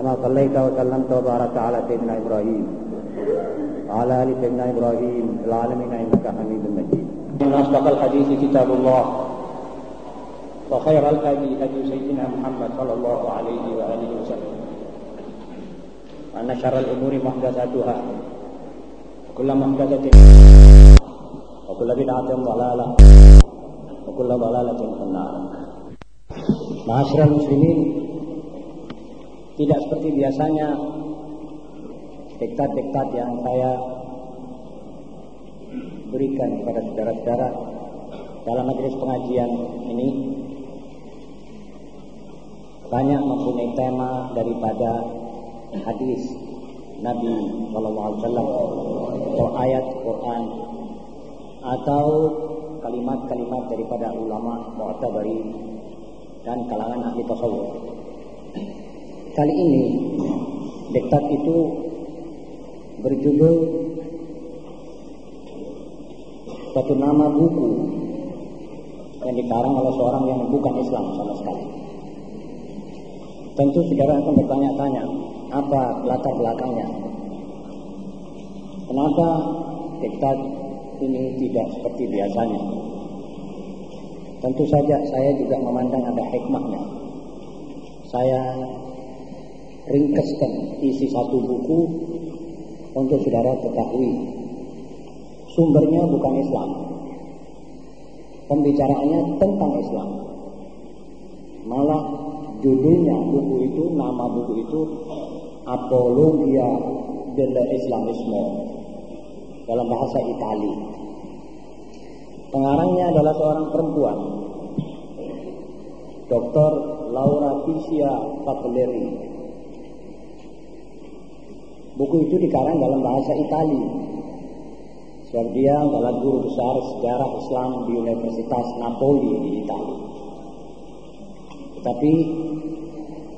كما صليت وسلمت وباركت على سيدنا إبراهيم وعلى آل سيدنا إبراهيم في العالمين إنك حميد مجيد إن أصدق الحديث كتاب الله وخير الهدي هدي سيدنا محمد صلى الله عليه وآله وسلم وأن شر الأمور محدثاتها وكل محدثة وكل بدعة ضلالة وكل ضلالة في النار Masyarakat muslimin tidak seperti biasanya diktat-diktat yang saya berikan kepada saudara-saudara dalam majelis pengajian ini banyak mempunyai tema daripada hadis Nabi Shallallahu Alaihi Wasallam atau ayat Quran atau kalimat-kalimat daripada ulama mu'tabari dan kalangan ahli tasawuf. Kali ini diktat itu berjudul satu nama buku yang dikarang oleh seorang yang bukan Islam sama sekali. Tentu saudara akan bertanya-tanya apa latar belakangnya. Kenapa diktat ini tidak seperti biasanya? Tentu saja saya juga memandang ada hikmahnya. Saya ringkeskan isi satu buku untuk saudara ketahui. Sumbernya bukan Islam. Pembicaraannya tentang Islam. Malah judulnya buku itu, nama buku itu Apologia della Islamisme dalam bahasa Itali. Pengarangnya adalah seorang perempuan, Dr. Laura Fisia Papleri. Buku itu dikarang dalam bahasa Itali. Sebab dia adalah guru besar sejarah Islam di Universitas Napoli di Italia. Tapi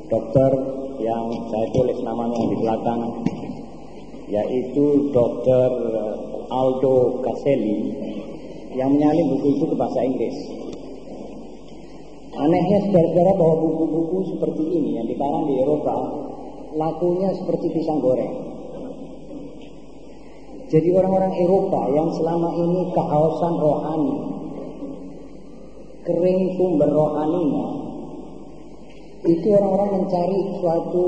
dokter yang saya tulis namanya di belakang yaitu Dr. Aldo Caselli yang menyalin buku itu ke bahasa Inggris. Anehnya saudara-saudara bahwa buku-buku seperti ini yang dikarang di Eropa lakunya seperti pisang goreng. Jadi orang-orang Eropa yang selama ini kehausan rohani, kering sumber rohaninya, itu orang-orang mencari suatu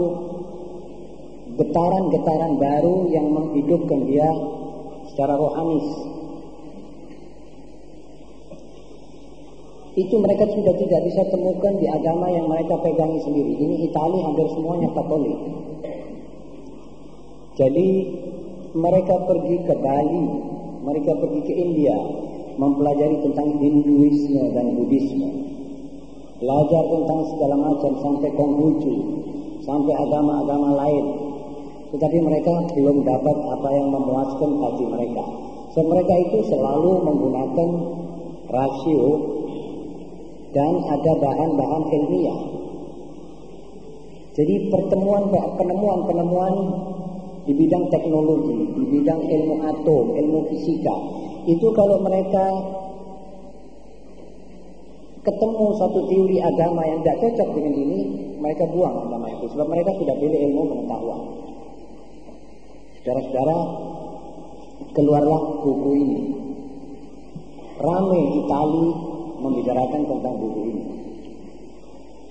getaran-getaran baru yang menghidupkan dia secara rohanis. Itu mereka sudah tidak bisa temukan di agama yang mereka pegangi sendiri. Ini Italia hampir semuanya Katolik. Jadi mereka pergi ke Bali, mereka pergi ke India, mempelajari tentang Hinduisme dan Buddhisme. Belajar tentang segala macam sampai Konghucu, sampai agama-agama lain. Tetapi mereka belum dapat apa yang memuaskan hati mereka. So, mereka itu selalu menggunakan rasio dan ada bahan-bahan ilmiah. Jadi pertemuan penemuan-penemuan di bidang teknologi, di bidang ilmu atom, ilmu fisika, itu kalau mereka ketemu satu teori agama yang tidak cocok dengan ini, mereka buang agama itu. Sebab mereka sudah pilih ilmu pengetahuan. Saudara-saudara, keluarlah buku ini. Rame Itali membicarakan tentang buku ini.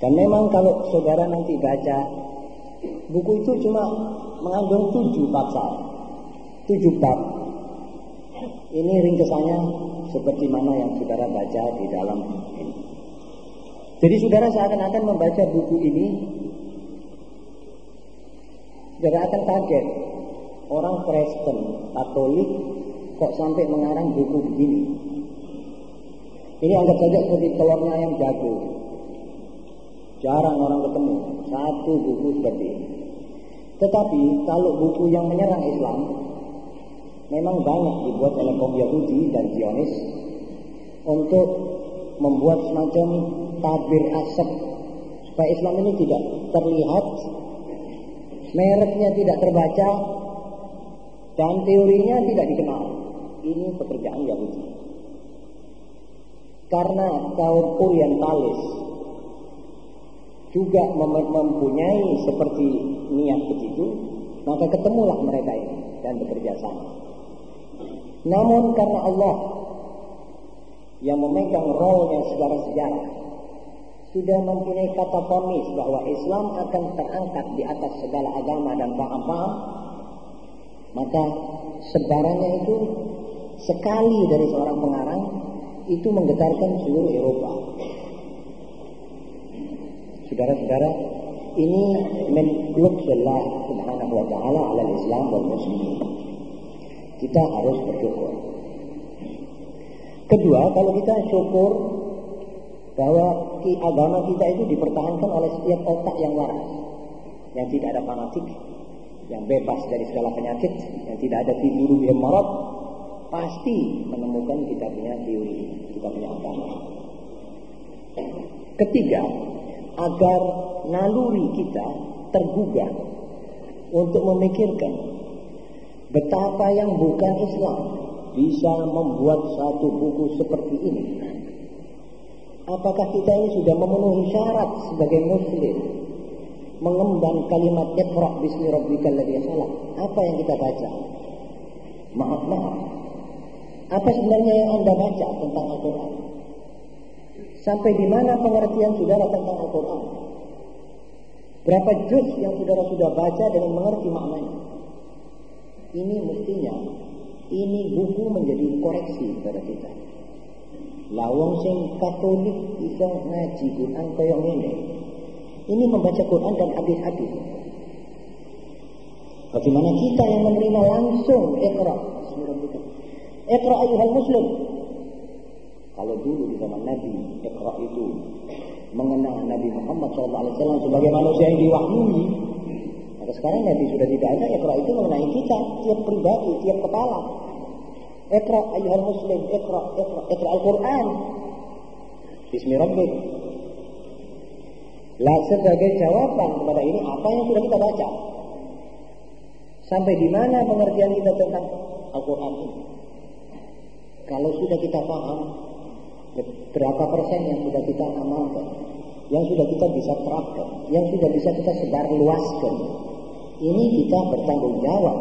Dan memang kalau saudara nanti baca, buku itu cuma mengandung tujuh pasal, tujuh bab. Ini ringkesannya seperti mana yang saudara baca di dalam ini. Jadi saudara seakan-akan membaca buku ini, saudara akan kaget. Orang Kristen, Katolik, kok sampai mengarang buku begini. Ini anggap saja seperti telurnya yang jago. Jarang orang ketemu satu buku seperti ini. Tetapi kalau buku yang menyerang Islam memang banyak dibuat oleh kaum Yahudi dan Zionis untuk membuat semacam tabir asap supaya Islam ini tidak terlihat, mereknya tidak terbaca, dan teorinya tidak dikenal. Ini pekerjaan Yahudi. Karena kaum Orientalis juga mem mempunyai seperti niat begitu, maka ketemulah mereka ini dan bekerja sama. Namun karena Allah yang memegang rohnya secara sejarah sudah mempunyai kata ponis bahwa Islam akan terangkat di atas segala agama dan paham-paham, maka sebarannya itu sekali dari seorang pengarang itu menggetarkan seluruh Eropa. Saudara-saudara, ini min Allah subhanahu wa ta'ala ala Islam dan Muslimin. Kita harus bersyukur. Kedua, kalau kita syukur bahwa agama kita itu dipertahankan oleh setiap otak yang waras, yang tidak ada fanatik, yang bebas dari segala penyakit, yang tidak ada tidur yang marot, pasti menemukan kita punya teori, kita punya agama. Ketiga, agar naluri kita tergugah untuk memikirkan betapa yang bukan Islam bisa membuat satu buku seperti ini. Apakah kita ini sudah memenuhi syarat sebagai muslim mengemban kalimat Iqra bismi rabbikal ladzi khalaq? Apa yang kita baca? Maaf, maaf. Apa sebenarnya yang Anda baca tentang Al-Qur'an? Sampai di mana pengertian saudara tentang Al-Quran? Berapa juz yang saudara sudah baca dengan mengerti maknanya? Ini mestinya, ini buku menjadi koreksi pada kita. Lawang sing Katolik bisa ngaji Quran kayak ini. Ini membaca Quran dan hadis-hadis. Bagaimana kita yang menerima langsung Iqra Iqra ayuhal muslim kalau dulu di zaman Nabi, Iqra itu mengenal Nabi Muhammad SAW sebagai manusia yang diwahyui. Maka sekarang Nabi sudah tidak ada, Iqra itu mengenai kita, tiap pribadi, tiap kepala. Iqra ayuhal muslim, Iqra, Iqra, Iqra Al-Quran. Bismi Rabbik. Lah sebagai jawaban kepada ini apa yang sudah kita baca? Sampai di mana pengertian kita tentang Al-Quran ini? Kalau sudah kita paham, berapa persen yang sudah kita amalkan, yang sudah kita bisa terapkan, yang sudah bisa kita sebar luaskan. Ini kita bertanggung jawab.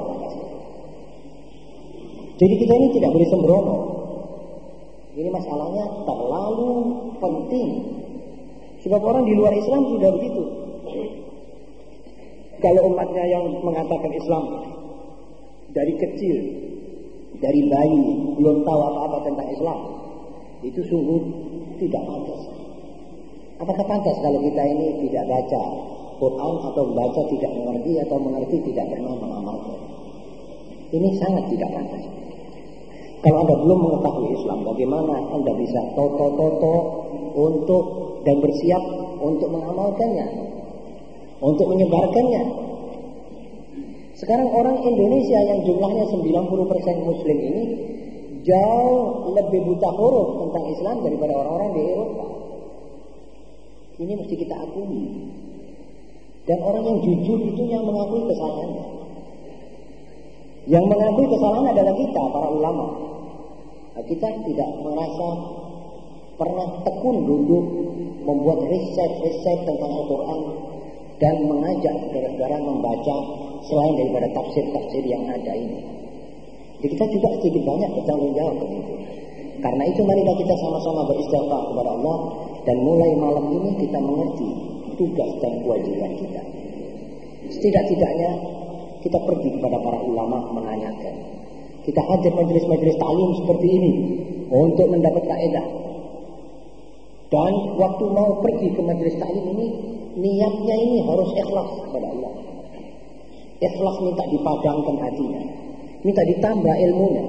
Jadi kita ini tidak boleh sembrono. Ini masalahnya terlalu penting. Sebab orang di luar Islam sudah begitu. Kalau umatnya yang mengatakan Islam dari kecil, dari bayi, belum tahu apa-apa tentang Islam, itu sungguh tidak pantas. Apakah pantas kalau kita ini tidak baca Quran atau baca tidak mengerti atau mengerti tidak pernah mengamalkan? Ini sangat tidak pantas. Kalau Anda belum mengetahui Islam, bagaimana Anda bisa toto-toto untuk dan bersiap untuk mengamalkannya, untuk menyebarkannya. Sekarang orang Indonesia yang jumlahnya 90% muslim ini jauh lebih buta huruf tentang Islam daripada orang-orang di Eropa. Ini mesti kita akui. Dan orang yang jujur itu yang mengakui kesalahannya. Yang mengakui kesalahan adalah kita, para ulama. Nah, kita tidak merasa pernah tekun duduk membuat riset-riset tentang Al-Quran dan mengajak saudara-saudara membaca selain daripada tafsir-tafsir yang ada ini. Jadi kita juga sedikit banyak bertanggung jawab begitu. Karena itu mari kita sama-sama beristighfar kepada Allah dan mulai malam ini kita mengerti tugas dan kewajiban kita. Setidak-tidaknya kita pergi kepada para ulama menanyakan. Kita hadir majelis-majelis taklim seperti ini untuk mendapat kaidah. Dan waktu mau pergi ke majelis taklim ini, niatnya ini harus ikhlas kepada Allah. Ikhlas minta dipadangkan hatinya. Minta ditambah ilmunya.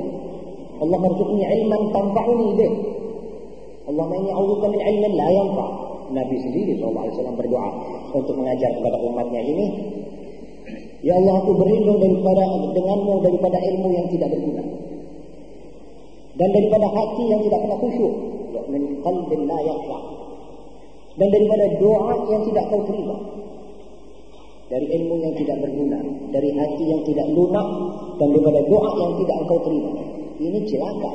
Allah marzuqni ilman tanfa'uni bih. Allah inni a'udzuka min ilmin la yanfa. Nabi sendiri SAW berdoa untuk mengajar kepada umatnya ini. Ya Allah aku berlindung daripada denganmu daripada ilmu yang tidak berguna. Dan daripada hati yang tidak pernah khusyuk. Min qalbin la yakhfa. Dan daripada doa yang tidak kau terima. Dari ilmu yang tidak berguna. Dari hati yang tidak lunak. Dan daripada doa yang tidak engkau terima. Ini celaka.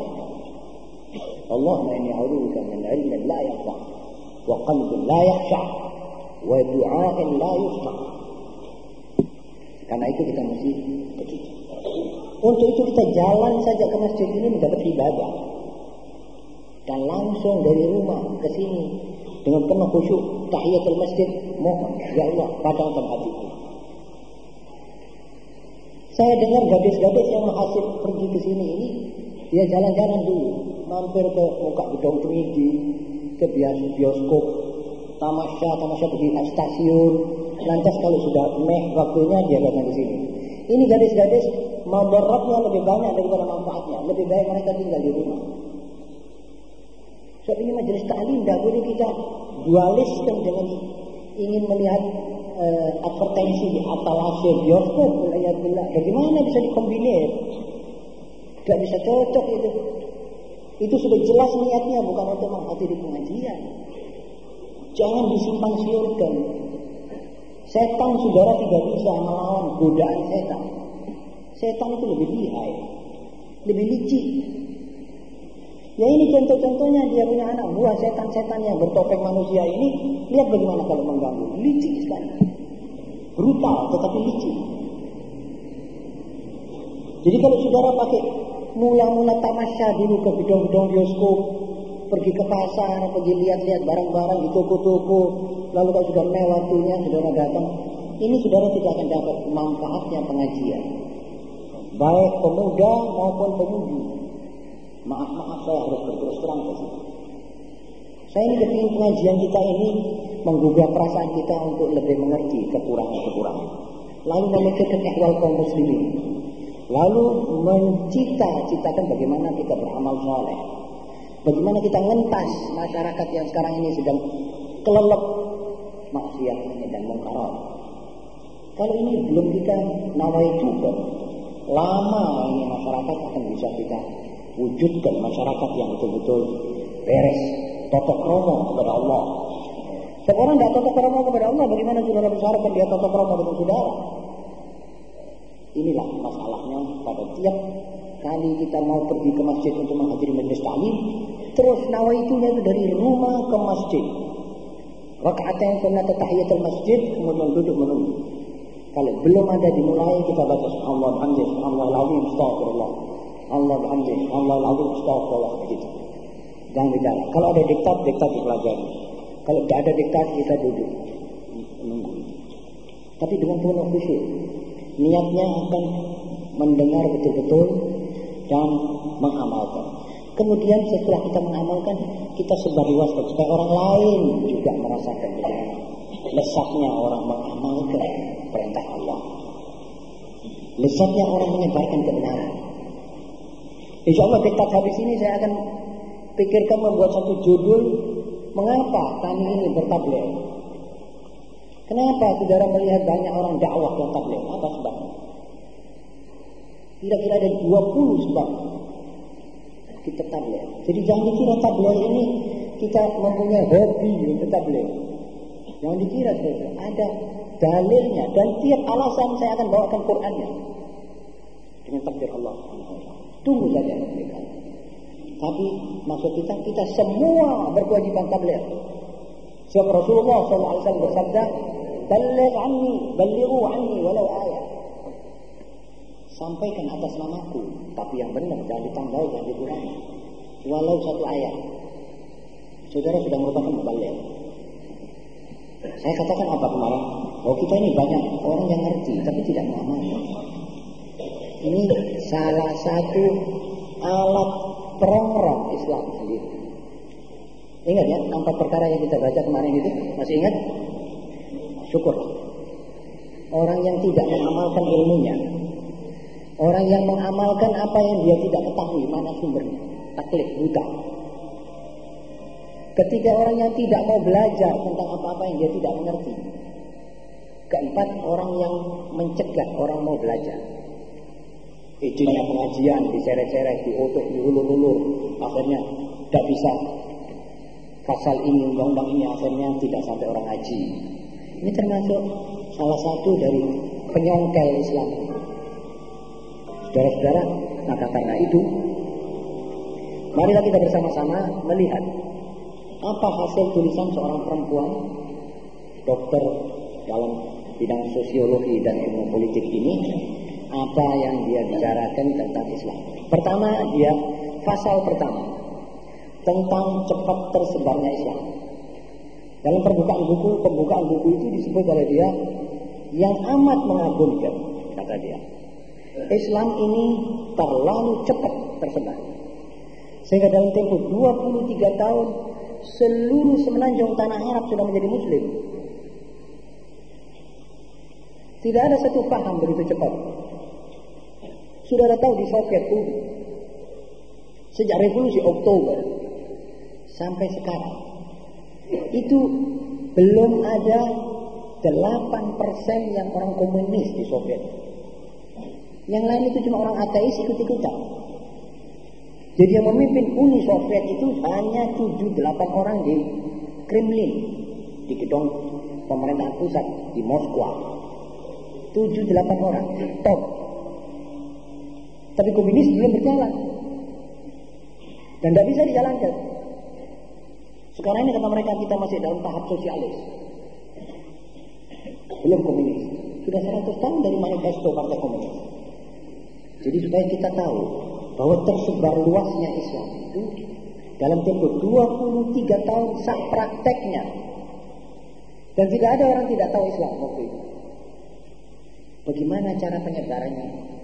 Allahumma inni a'udzubika min ilmin la yakhfa wa qalbin la yakhsha wa du'a'in la. Karena itu kita mesti begitu. Untuk itu kita jalan saja ke masjid ini mendapat ibadah. Dan langsung dari rumah ke sini dengan penuh khusyuk tahiyatul masjid mohon ya Allah padamkan hatiku. Saya dengar gadis-gadis yang menghasil pergi ke sini ini dia jalan-jalan dulu mampir ke muka gedung tinggi ke bioskop tamasya tamasya pergi stasiun lantas kalau sudah meh waktunya dia datang ke sini ini gadis-gadis Madaratnya lebih banyak daripada manfaatnya. Lebih baik mereka tinggal di rumah. So ini majelis taklim tidak boleh kita dualiskan dengan ingin melihat uh, advertensi di atalase bioskop. Bagaimana bisa dikombinir? Tidak bisa cocok itu. Itu sudah jelas niatnya bukan untuk menghadiri pengajian. Jangan disimpan siurkan. Setan saudara tidak bisa melawan godaan setan. Setan itu lebih lihai, lebih licik. Ya ini contoh-contohnya dia punya anak buah setan-setan yang bertopeng manusia ini. Lihat bagaimana kalau mengganggu. Licik sekali. Brutal tetapi licik. Jadi kalau saudara pakai mula-mula tamasya dulu ke gedung-gedung bioskop, pergi ke pasar, pergi lihat-lihat barang-barang di toko-toko, lalu kalau sudah mewah waktunya saudara datang, ini saudara tidak akan dapat manfaatnya pengajian baik pemuda maupun pemudi. Maaf maaf saya harus berterus terang ke sini. Saya kepingin pengajian kita ini menggugah perasaan kita untuk lebih mengerti kekurangan-kekurangan. Lalu memikirkan ehwal kaum muslimin. Lalu mencita-citakan bagaimana kita beramal soleh. Bagaimana kita ngentas masyarakat yang sekarang ini sedang kelelep maksiat dan mungkarat. Kalau ini belum kita nawai juga, lama ini masyarakat akan bisa kita wujudkan masyarakat yang betul-betul beres, totok romo kepada Allah. Setiap orang tidak totok romo kepada Allah, bagaimana saudara mensyaratkan dia totok romo dengan saudara? Inilah masalahnya pada tiap kali kita mau pergi ke masjid untuk menghadiri majelis ta'lim, terus nawaitunya itu dari rumah ke masjid. Rakaat yang pernah tahiyatul masjid, kemudian duduk menunggu. Kalau belum ada dimulai kita baca Allah bihamdi, Allah azim, astagfirullah. Allah bihamdi, Allah azim, astagfirullah begitu. Jangan bicara. Kalau ada diktat, diktat dipelajari. Kalau tidak ada diktat, kita duduk. Tapi dengan penuh khusyuk. Niatnya akan mendengar betul-betul dan mengamalkan. Kemudian setelah kita mengamalkan, kita sebar luas supaya orang lain juga merasakan lesatnya orang mengamalkan perintah Allah. Lesatnya orang menyebarkan kebenaran. Insya Allah kita habis ini saya akan pikirkan membuat satu judul mengapa kami ini bertabligh. Kenapa saudara melihat banyak orang dakwah yang tabligh? Apa sebabnya? Kira-kira ada 20 sebab kita tabligh. Jadi jangan dikira tabligh ini kita mempunyai hobi untuk tabligh. Jangan dikira ada dalilnya dan tiap alasan saya akan bawakan Qurannya dengan takdir Allah Tunggu saja mereka. Tapi maksud kita kita semua berkewajiban tabligh. Sebab Rasulullah SAW bersabda, "Baligh anni, balighu anni walau ayat." Sampaikan atas namaku, tapi yang benar jangan ditambah, jangan dikurangi. Walau satu ayat. Saudara sudah merupakan mubaligh. Saya katakan apa kemarin? Oh kita ini banyak orang yang ngerti tapi tidak mengamalkan. Ini salah satu alat perongrong Islam sendiri. Ingat ya, empat perkara yang kita baca kemarin itu, masih ingat? Syukur. Orang yang tidak mengamalkan ilmunya, orang yang mengamalkan apa yang dia tidak ketahui mana sumbernya, taklid buta. Ketiga orang yang tidak mau belajar tentang apa-apa yang dia tidak mengerti. Keempat orang yang mencegah orang mau belajar. Izinnya pengajian diseret-seret, diotok, diulur-ulur, akhirnya tidak bisa. Pasal ini, undang-undang ini akhirnya tidak sampai orang haji. Ini termasuk salah satu dari penyongkel Islam. Saudara-saudara, maka karena itu, marilah kita bersama-sama melihat apa hasil tulisan seorang perempuan dokter dalam bidang sosiologi dan ilmu politik ini apa yang dia bicarakan tentang Islam. Pertama, dia pasal pertama tentang cepat tersebarnya Islam. Dalam perbukaan buku, pembukaan buku itu disebut oleh dia yang amat mengagumkan, kata dia. Islam ini terlalu cepat tersebar. Sehingga dalam tempo 23 tahun seluruh semenanjung tanah Arab sudah menjadi muslim. Tidak ada satu paham begitu cepat. Sudah ada tahu di Soviet dulu. Sejak revolusi Oktober sampai sekarang. Itu belum ada 8% yang orang komunis di Soviet. Yang lain itu cuma orang ateis ikut-ikutan. Jadi yang memimpin Uni Soviet itu hanya 7-8 orang di Kremlin, di gedung pemerintahan pusat di Moskwa. 7-8 orang, top. Tapi komunis belum berjalan. Dan tidak bisa dijalankan. Sekarang ini kata mereka kita masih dalam tahap sosialis. Belum komunis. Sudah 100 tahun dari manifesto partai komunis. Jadi supaya kita tahu bahwa tersebar luasnya Islam itu dalam tempo 23 tahun sah prakteknya. Dan tidak ada orang tidak tahu Islam waktu itu. Bagaimana cara penyebarannya?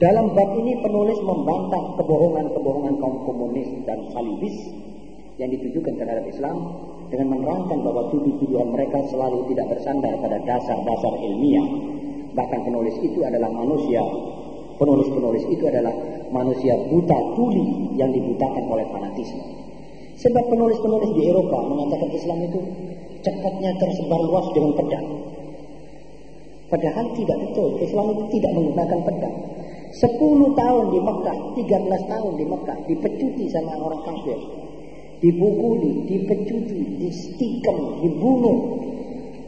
Dalam bab ini penulis membantah kebohongan-kebohongan kaum komunis dan salibis yang ditujukan terhadap Islam dengan menerangkan bahwa tuduh-tuduhan mereka selalu tidak bersandar pada dasar-dasar ilmiah. Bahkan penulis itu adalah manusia. Penulis-penulis itu adalah manusia buta tuli yang dibutakan oleh fanatisme. Sebab penulis-penulis di Eropa mengatakan Islam itu cepatnya tersebar luas dengan pedang. Padahal tidak betul. Islam itu tidak menggunakan pedang. 10 tahun di Mekah, 13 tahun di Mekah, dipecuti sama orang kafir. Dibukuli, dipecuti, distikem, dibunuh.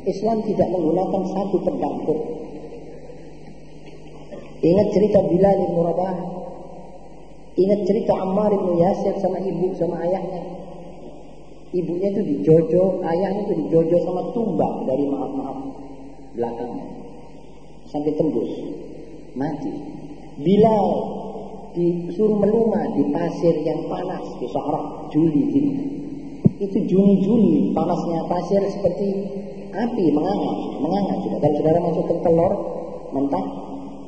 Islam tidak menggunakan satu pedang pun. Ingat cerita Bilal bin Rabah? Ingat cerita Ammar bin Yasir sama ibu sama ayahnya? Ibunya itu dijojo, ayahnya itu dijojo sama tumbang dari maaf-maaf belakangnya. Sampai tembus. Mati. Bilal disuruh meluma di pasir yang panas di Sahara Juli ini. Itu Juni-Juli panasnya pasir seperti api menganga, menganga sudah. Dan saudara masukkan telur mentah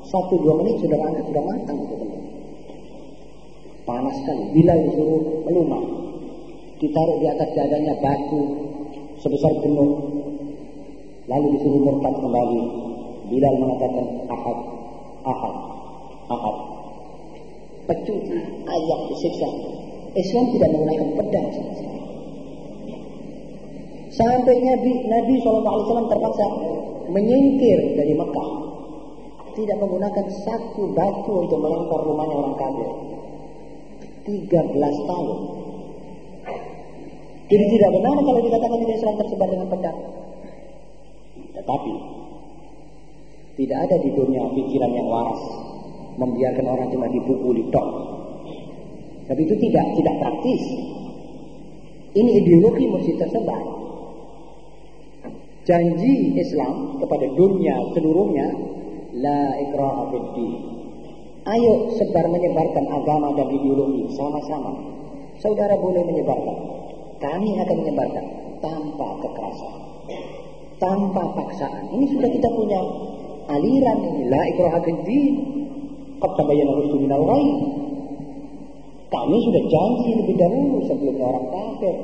satu dua menit sudah hangat sudah matang itu telur. Panas sekali. Bilal disuruh meluma, ditaruh di atas dadanya batu sebesar gunung, lalu disuruh murtad kembali. Bilal mengatakan ahad, ahad, ahad. Pecuti, ayat disiksa. Islam tidak menggunakan pedang sekali. Sampai Nabi, Nabi SAW terpaksa menyingkir dari Mekah. Tidak menggunakan satu batu untuk melempar rumahnya orang kafir. 13 tahun. Jadi tidak benar kalau dikatakan tidak Islam tersebar dengan pedang. Tetapi tidak ada di dunia pikiran yang waras membiarkan orang cuma dipukuli tok. Tapi itu tidak tidak praktis. Ini ideologi mesti tersebar. Janji Islam kepada dunia seluruhnya la ikraha. Ayo sebar menyebarkan agama dan ideologi sama-sama. Saudara boleh menyebarkan. Kami akan menyebarkan tanpa kekerasan. Tanpa paksaan. Ini sudah kita punya aliran ini la ikraha Qad tabayyana rusul minal. Kami sudah janji lebih dahulu sebelum orang kafir.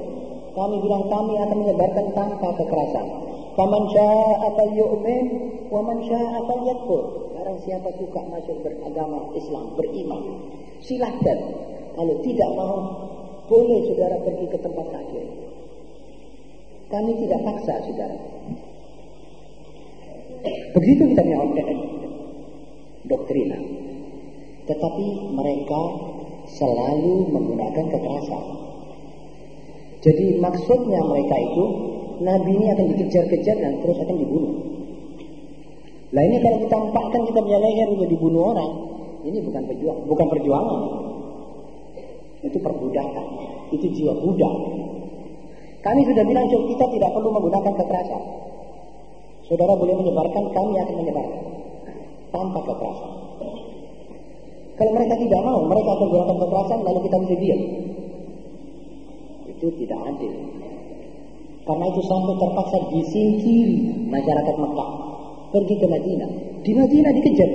Kami bilang kami akan menyebarkan tanpa kekerasan. Faman syaa falyu'min wa man syaa falyakfur. Barang siapa suka masuk beragama Islam, beriman, silahkan. Kalau tidak mau, Boleh saudara pergi ke tempat takdir. Kami tidak paksa saudara. Begitu kita punya doktrina. Tetapi mereka selalu menggunakan kekerasan. Jadi maksudnya mereka itu Nabi ini akan dikejar-kejar dan terus akan dibunuh. Lah ini kalau kita tampakkan kita punya leher dibunuh orang, ini bukan perjuang, bukan perjuangan. Itu perbudakan. Itu jiwa budak. Kami sudah bilang kita tidak perlu menggunakan kekerasan. Saudara boleh menyebarkan, kami akan menyebarkan. Tanpa kekerasan. Kalau mereka tidak mau, mereka akan menggunakan kekerasan, lalu kita mesti diam. Itu tidak adil. Karena itu sampai terpaksa disingkiri masyarakat Mekah. Pergi ke Madinah. Di Madinah dikejar.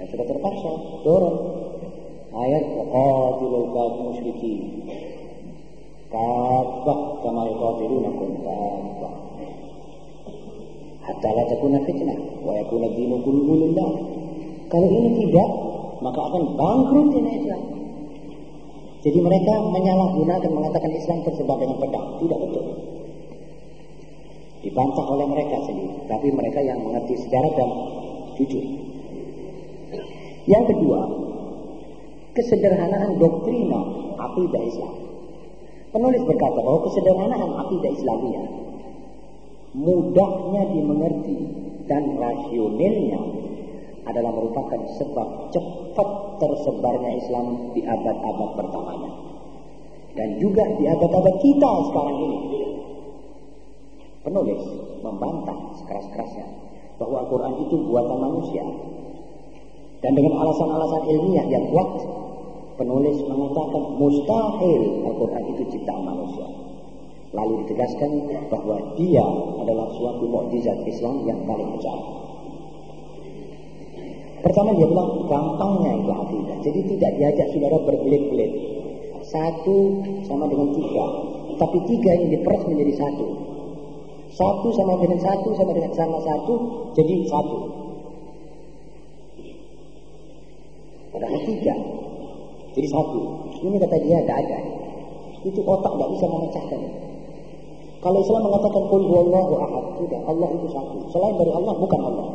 Nah, sudah terpaksa dorong ayat qatilul kafir musyrikin kafah kama yuqatilunakum kafah hatta la takuna fitnah wa yakuna dinu kulluhu lillah kalau ini tidak maka akan bangkrut Islam. Jadi mereka menyalahgunakan mengatakan Islam tersebar dengan pedang. Tidak betul. Dibantah oleh mereka sendiri. Tapi mereka yang mengerti sejarah dan jujur. Yang kedua kesederhanaan doktrina akidah Islam. Penulis berkata bahwa kesederhanaan akidah Islamiyah mudahnya dimengerti dan rasionalnya adalah merupakan sebab cepat tersebarnya Islam di abad-abad pertamanya dan juga di abad-abad kita sekarang ini. Penulis membantah sekeras-kerasnya bahwa Al-Quran itu buatan manusia dan dengan alasan-alasan ilmiah yang kuat penulis mengatakan mustahil Al-Quran itu ciptaan manusia. Lalu ditegaskan bahwa dia adalah suatu mukjizat Islam yang paling besar. Pertama dia bilang gampangnya itu akidah. Jadi tidak diajak saudara berbelit-belit. Satu sama dengan tiga. Tapi tiga ini diperas menjadi satu. Satu sama dengan satu sama dengan sama satu jadi satu. Padahal tiga jadi satu. Ini kata dia tidak ada. Itu otak tidak bisa memecahkan. Kalau Islam mengatakan kul huwallahu ahad, sudah Allah itu satu. Selain dari Allah bukan Allah.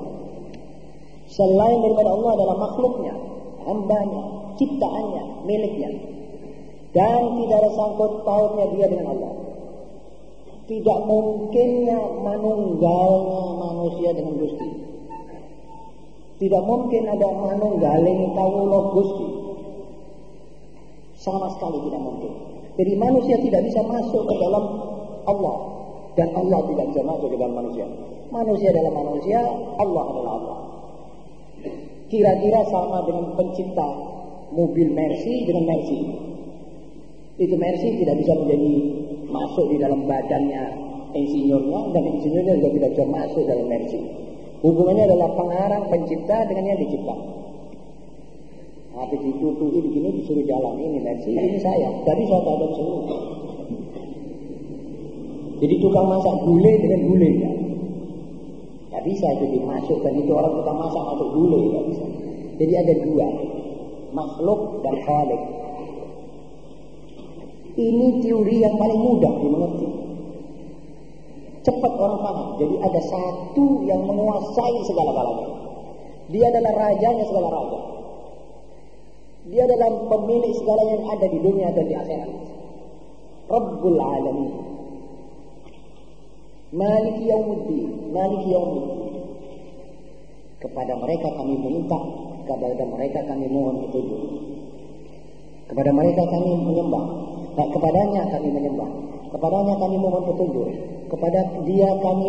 Selain daripada Allah adalah makhluknya, hambanya, ciptaannya, miliknya. Dan tidak ada sangkut pautnya dia dengan Allah. Tidak mungkinnya manunggalnya manusia dengan Gusti. Tidak mungkin ada manunggaling kawula Gusti. Sama sekali tidak mungkin. Jadi manusia tidak bisa masuk ke dalam Allah. Dan Allah tidak bisa masuk ke dalam manusia. Manusia adalah manusia, Allah adalah Allah. Kira-kira sama dengan pencipta mobil Mercy dengan Mercy. Itu Mercy tidak bisa menjadi masuk di dalam badannya insinyurnya dan insinyurnya juga tidak bisa masuk dalam Mercy. Hubungannya adalah pengarang pencipta dengan yang dicipta habis ditutui begini disuruh jalan ini Mercy ini saya jadi saya tahu semua jadi tukang masak gulai dengan gulai ya Tidak bisa itu dimasukkan itu orang tukang masak masuk gulai tidak bisa. Jadi ada dua makhluk dan khalik. Ini teori yang paling mudah dimengerti. Cepat orang paham. Jadi ada satu yang menguasai segala-galanya dia adalah rajanya segala raja. Dia adalah pemilik segala yang ada di dunia dan di akhirat. Rabbul Alamin. Malik Yaumuddin. Malik Yaumuddin. Kepada mereka kami meminta, kepada mereka kami mohon petunjuk. Kepada mereka kami menyembah. Tak kepadanya kami menyembah. Kepadanya kami mohon petunjuk. Kepada dia kami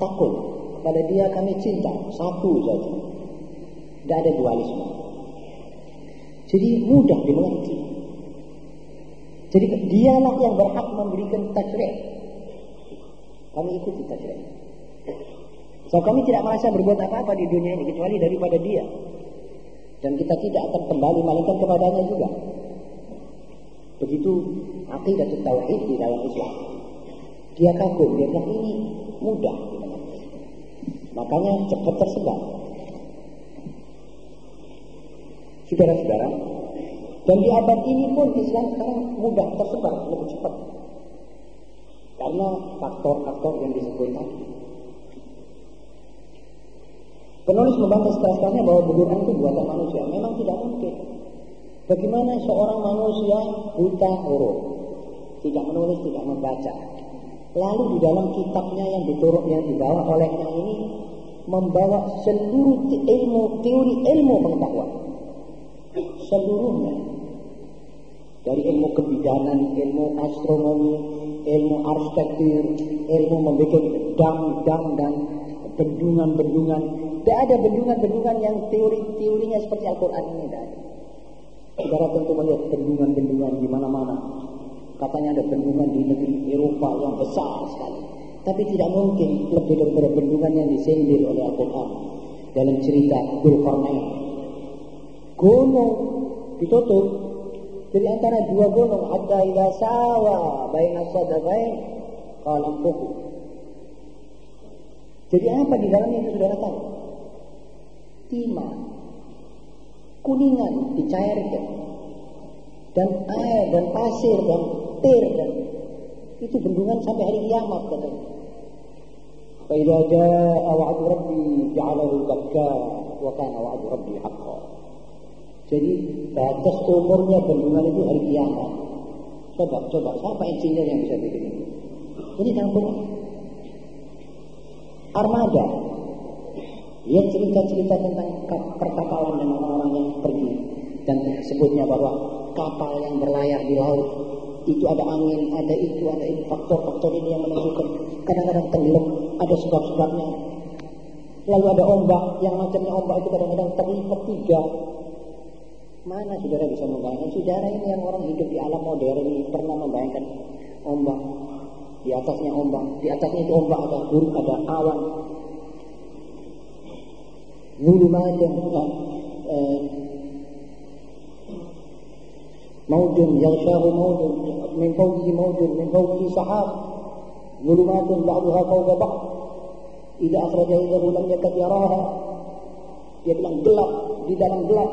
takut. Kepada dia kami cinta. Satu saja. Tidak ada dualisme. Jadi mudah dimengerti. Jadi dialah yang berhak memberikan tajrih. Kami ikuti tajrih. So kami tidak merasa berbuat apa-apa di dunia ini kecuali daripada dia. Dan kita tidak akan kembali malaikat kepadanya juga. Begitu akidah tauhid di dalam Islam. Dia kagum, dia bilang ini mudah. Makanya cepat tersebar. Saudara-saudara, Dan di abad ini pun Islam sekarang mudah tersebar lebih cepat. Karena faktor-faktor yang disebut tadi. Penulis membahas keras-kerasnya bahwa Al-Quran itu buatan manusia. Memang tidak mungkin. Bagaimana seorang manusia buta huruf, tidak menulis, tidak membaca. Lalu di dalam kitabnya yang diturut yang dibawa olehnya ini membawa seluruh ilmu teori ilmu pengetahuan seluruhnya dari ilmu kebidanan, ilmu astronomi, ilmu arsitektur, ilmu membuat dam-dam dan bendungan-bendungan. Tidak ada bendungan-bendungan yang teori-teorinya seperti Al-Quran ini. Saudara tentu melihat bendungan-bendungan di mana-mana. Katanya ada bendungan di negeri Eropa yang besar sekali. Tapi tidak mungkin lebih daripada bendungan yang disindir oleh Al-Quran. Dalam cerita Dulkarnain. Gunung ditutup dari antara dua gunung hatta idza sawa baina sadafain qala fuku. Jadi apa di dalamnya itu saudara tahu? Timah, kuningan dicairkan, dan air dan pasir dan tir dan itu bendungan sampai hari kiamat katanya. فإذا جاء وعد ربي جعله دكا وكان وعد ربي حقا jadi batas umurnya bendungan itu hari kiamat. Coba, coba, siapa insinyur yang bisa bikin ini? Ini campur. Armada. Dia cerita-cerita tentang perkapalan dan orang-orang yang pergi. Dan sebutnya bahwa kapal yang berlayar di laut itu ada angin, ada itu, ada itu, faktor-faktor ini yang menentukan. Kadang-kadang tenggelam, ada sebab-sebabnya. Lalu ada ombak, yang macamnya ombak itu kadang-kadang terlipat tiga, Mana saudara bisa membayangkan? Saudara ini yang orang hidup di alam modern ini pernah membayangkan ombak. Di atasnya ombak. Di atasnya itu ombak ada buruk, ada awan. Zulumat yang eh, موج يغشاه موج من فوقه موج من فوقه سحاب ظلمات بعضها فوق بعض إذا أخرج يده لم يكد يراها dia bilang gelap di dalam gelap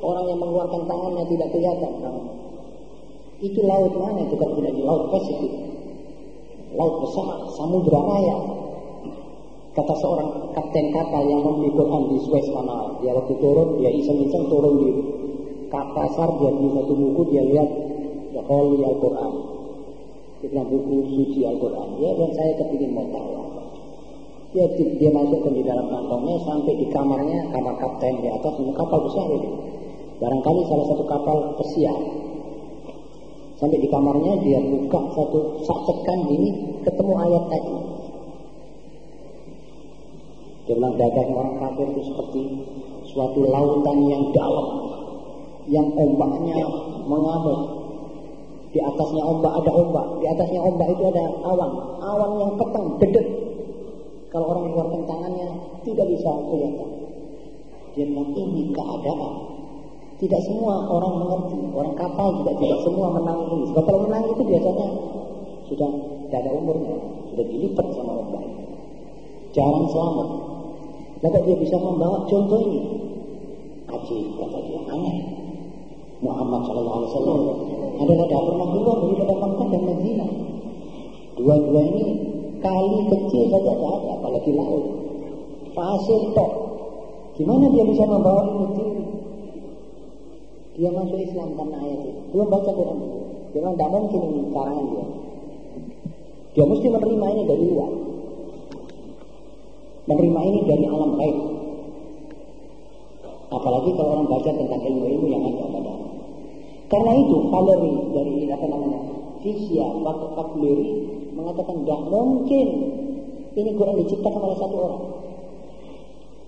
orang yang mengeluarkan tangannya tidak kelihatan. Itu laut mana? Itu kalau tidak di laut Pasifik. Laut besar samudra raya kata seorang kapten kapal yang membeli di Suez Canal dia waktu turun dia iseng-iseng turun di pasar dia beli satu buku dia lihat ya Holy Al-Quran. Dia buku suci Al-Quran. Dia dan saya kepingin mau tahu dia, dia masukkan di dalam kantongnya sampai di kamarnya kamar kapten di atas kapal besar itu barangkali salah satu kapal pesiar sampai di kamarnya dia buka satu sacekan ini ketemu ayat tadi. Dia bilang dagang orang kafir itu seperti suatu lautan yang dalam yang ombaknya mengamuk. Di atasnya ombak ada ombak di atasnya ombak itu ada awan. Awan yang petang bedet kalau orang mengeluarkan tangannya tidak bisa kelihatan. Dia bilang ini keadaan tidak semua orang mengerti orang kapal juga tidak semua menangis sebab kalau menangis itu biasanya sudah tidak ada umurnya sudah dilipat sama ombak jarang selamat maka dia bisa membawa contoh ini ajib kata dia aneh Muhammad Shallallahu Alaihi Wasallam adalah dapur Rasulullah dari kota Makkah dan Madinah. Dua-dua ini kali kecil saja tidak ada, apalagi laut. Pasir tok. Gimana dia bisa membawa tinggi? Dia masuk Islam karena ayat itu. Belum baca Quran. Dia bilang tidak mungkin ini karangan dia. Dia mesti menerima ini dari luar. Menerima ini dari alam baik. Apalagi kalau orang baca tentang ilmu-ilmu yang ada pada karena itu Valeri dari apa namanya Fisia Valeri mengatakan tidak mungkin ini Quran diciptakan oleh satu orang.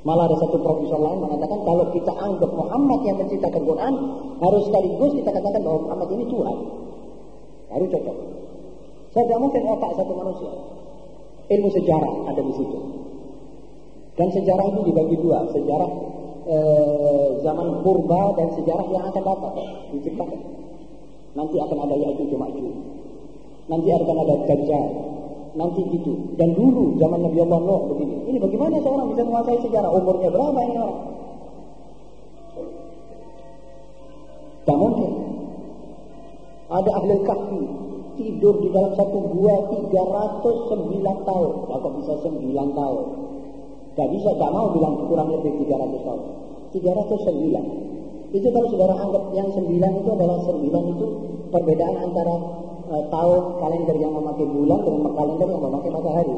Malah ada satu profesor lain mengatakan kalau kita anggap Muhammad yang menciptakan Quran harus sekaligus kita katakan bahwa Muhammad ini Tuhan. Baru cocok. Saya tidak mungkin otak satu manusia. Ilmu sejarah ada di situ. Dan sejarah itu dibagi dua. Sejarah eh, zaman purba dan sejarah yang akan datang diciptakan. Nanti akan ada Ya'juj Ma'juj. Nanti akan ada Dajjal. Nanti itu. Dan dulu zaman Nabi Allah Nuh begini. Ini bagaimana seorang bisa menguasai sejarah? Umurnya berapa ini orang? Tak mungkin. Ada ahli kahfi tidur di dalam satu gua 309 tahun. Kok bisa 9 tahun? Gak bisa, gak mau bilang kurang lebih 300 tahun. 309. Itu kalau saudara anggap yang 9 itu adalah 9 itu perbedaan antara uh, tahun kalender yang memakai bulan dengan kalender yang memakai matahari.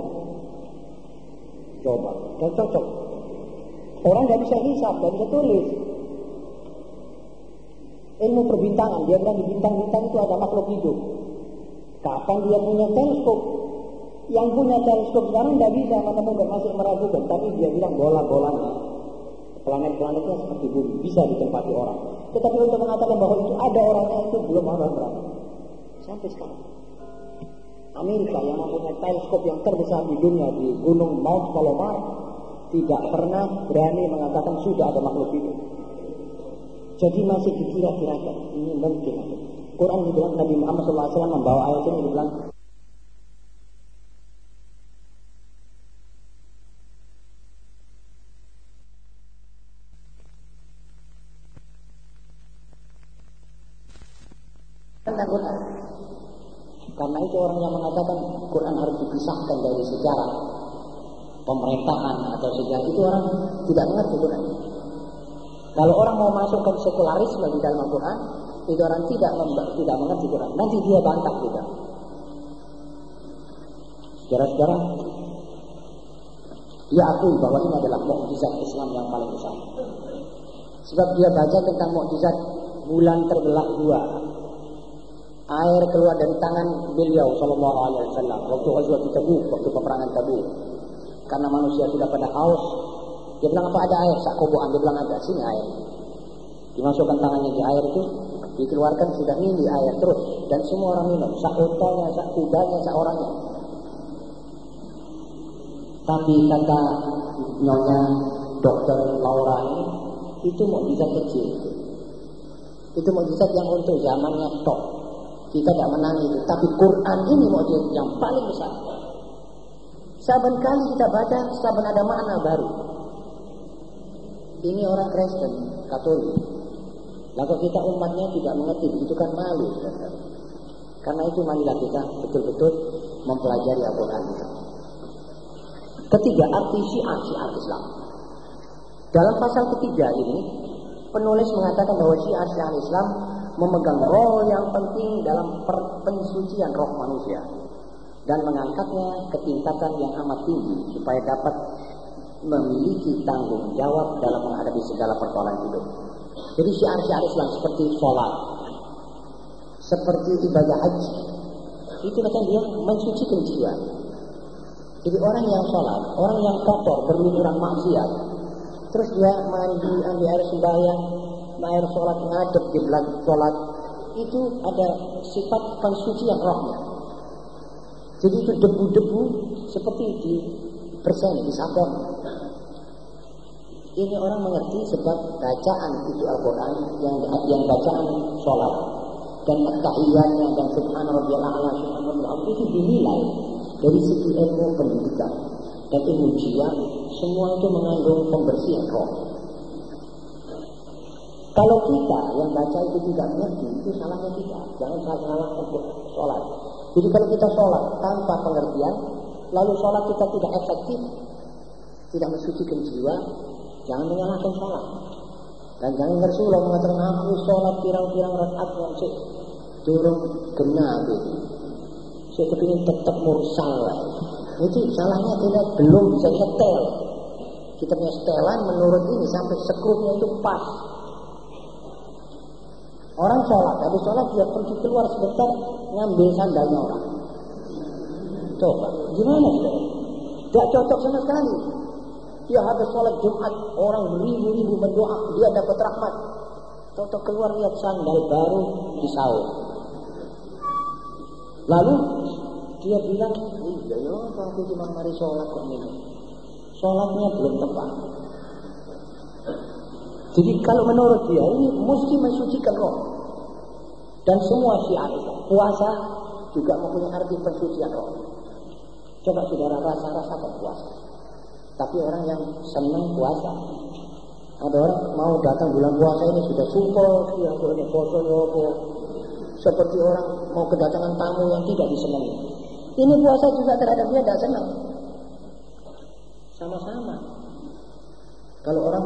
Coba, gak cocok. Orang gak bisa hisap, gak bisa tulis. Ilmu perbintangan, dia bilang di bintang-bintang itu ada makhluk hidup. Kapan dia punya teleskop? Yang punya teleskop sekarang tidak bisa menemukan, masih meragukan. Tapi dia bilang bola-bolanya. Planet-planetnya seperti bumi, bisa ditempati orang. Tetapi untuk mengatakan bahwa itu ada orangnya itu belum ada berapa. Sampai sekarang. Amerika yang mempunyai teleskop yang terbesar di dunia di Gunung Mount Palomar tidak pernah berani mengatakan sudah ada makhluk hidup. Jadi masih dikira-kirakan ini mungkin. Quran dibilang Nabi Muhammad SAW membawa ayat ini dibilang tentang itu orang yang mengatakan Quran harus dipisahkan dari sejarah pemerintahan atau sejarah itu orang tidak mengerti Quran. Kalau orang mau masukkan sekularisme di dalam Al-Quran, itu orang tidak tidak mengerti Quran. Nanti dia bantah juga. Saudara-saudara, dia akui bahwa ini adalah mukjizat Islam yang paling besar. Sebab dia baca tentang mukjizat bulan terbelah dua. Air keluar dari tangan beliau Shallallahu Alaihi Wasallam waktu Ghazwat Tabuk, waktu peperangan Tabuk. Karena manusia sudah pada haus, dia bilang apa ada air? Sak koboan. Dia bilang ada. Sini air. Dimasukkan tangannya di air itu. Dikeluarkan sudah ini air terus. Dan semua orang minum. Sak untanya, sak orangnya. Tapi kata nyonya dokter Laura ini. Itu mukjizat kecil. Itu mukjizat yang untuk zamannya top. Kita tidak menang itu. Tapi Quran ini mukjizat yang paling besar. Saban kali kita baca, saban ada makna baru. Ini orang Kristen, Katolik. Lalu kita umatnya tidak mengerti, itu kan malu. Karena itu marilah kita betul-betul mempelajari Al-Quran. Ketiga, arti syiar, syiar Islam. Dalam pasal ketiga ini, penulis mengatakan bahwa syiar syiar Islam memegang role yang penting dalam pensucian roh manusia dan mengangkatnya ke tingkatan yang amat tinggi supaya dapat memiliki tanggung jawab dalam menghadapi segala persoalan hidup. Jadi syiar-syiar Islam seperti sholat, seperti ibadah haji, itu kata dia mensucikan jiwa. Jadi orang yang sholat, orang yang kotor, berlumuran maksiat, terus dia mandi, ambil air sembahyang, air sholat ngadep di belakang sholat, itu ada sifat pensucian rohnya. Jadi itu debu-debu seperti di persen di sabon. Ini orang mengerti sebab bacaan itu Al-Quran yang yang bacaan sholat dan tahiyatnya dan subhan rabbiyal a'la itu dinilai dari segi ilmu pendidikan dan ilmu jiwa semua itu mengandung pembersihan roh. Kalau kita yang baca itu tidak mengerti, itu salahnya kita. Jangan salah untuk sholat. Jadi kalau kita sholat tanpa pengertian, lalu sholat kita tidak efektif, tidak mensucikan jiwa, jangan menyalahkan sholat. Dan jangan Rasulullah mengatakan aku sholat pirang-pirang rakaat yang turun kena gitu. Saya kepingin tetap mursal. Itu salahnya tidak belum bisa setel. Kita punya setelan menurut ini sampai sekrupnya itu pas. Orang sholat, habis sholat dia pergi keluar sebentar ngambil sandalnya orang. Coba, gimana saudara? Tidak cocok sama sekali. Dia habis sholat Jumat, orang beribu-ribu berdoa, dia dapat rahmat. Cocok keluar lihat sandal baru di sahur. Lalu dia bilang, iya ya, aku cuma mari sholat kok ini. Sholatnya belum tepat. Jadi kalau menurut dia ini mesti mensucikan roh. Dan semua syiar puasa juga mempunyai arti pensucian roh. Coba saudara rasa-rasakan puasa. Tapi orang yang senang puasa, Ada orang mau datang bulan puasa ini sudah supel, sudah ini foto yopo. Seperti orang mau kedatangan tamu yang tidak disenangi. Ini puasa juga terhadap dia tidak senang. Sama-sama. Kalau orang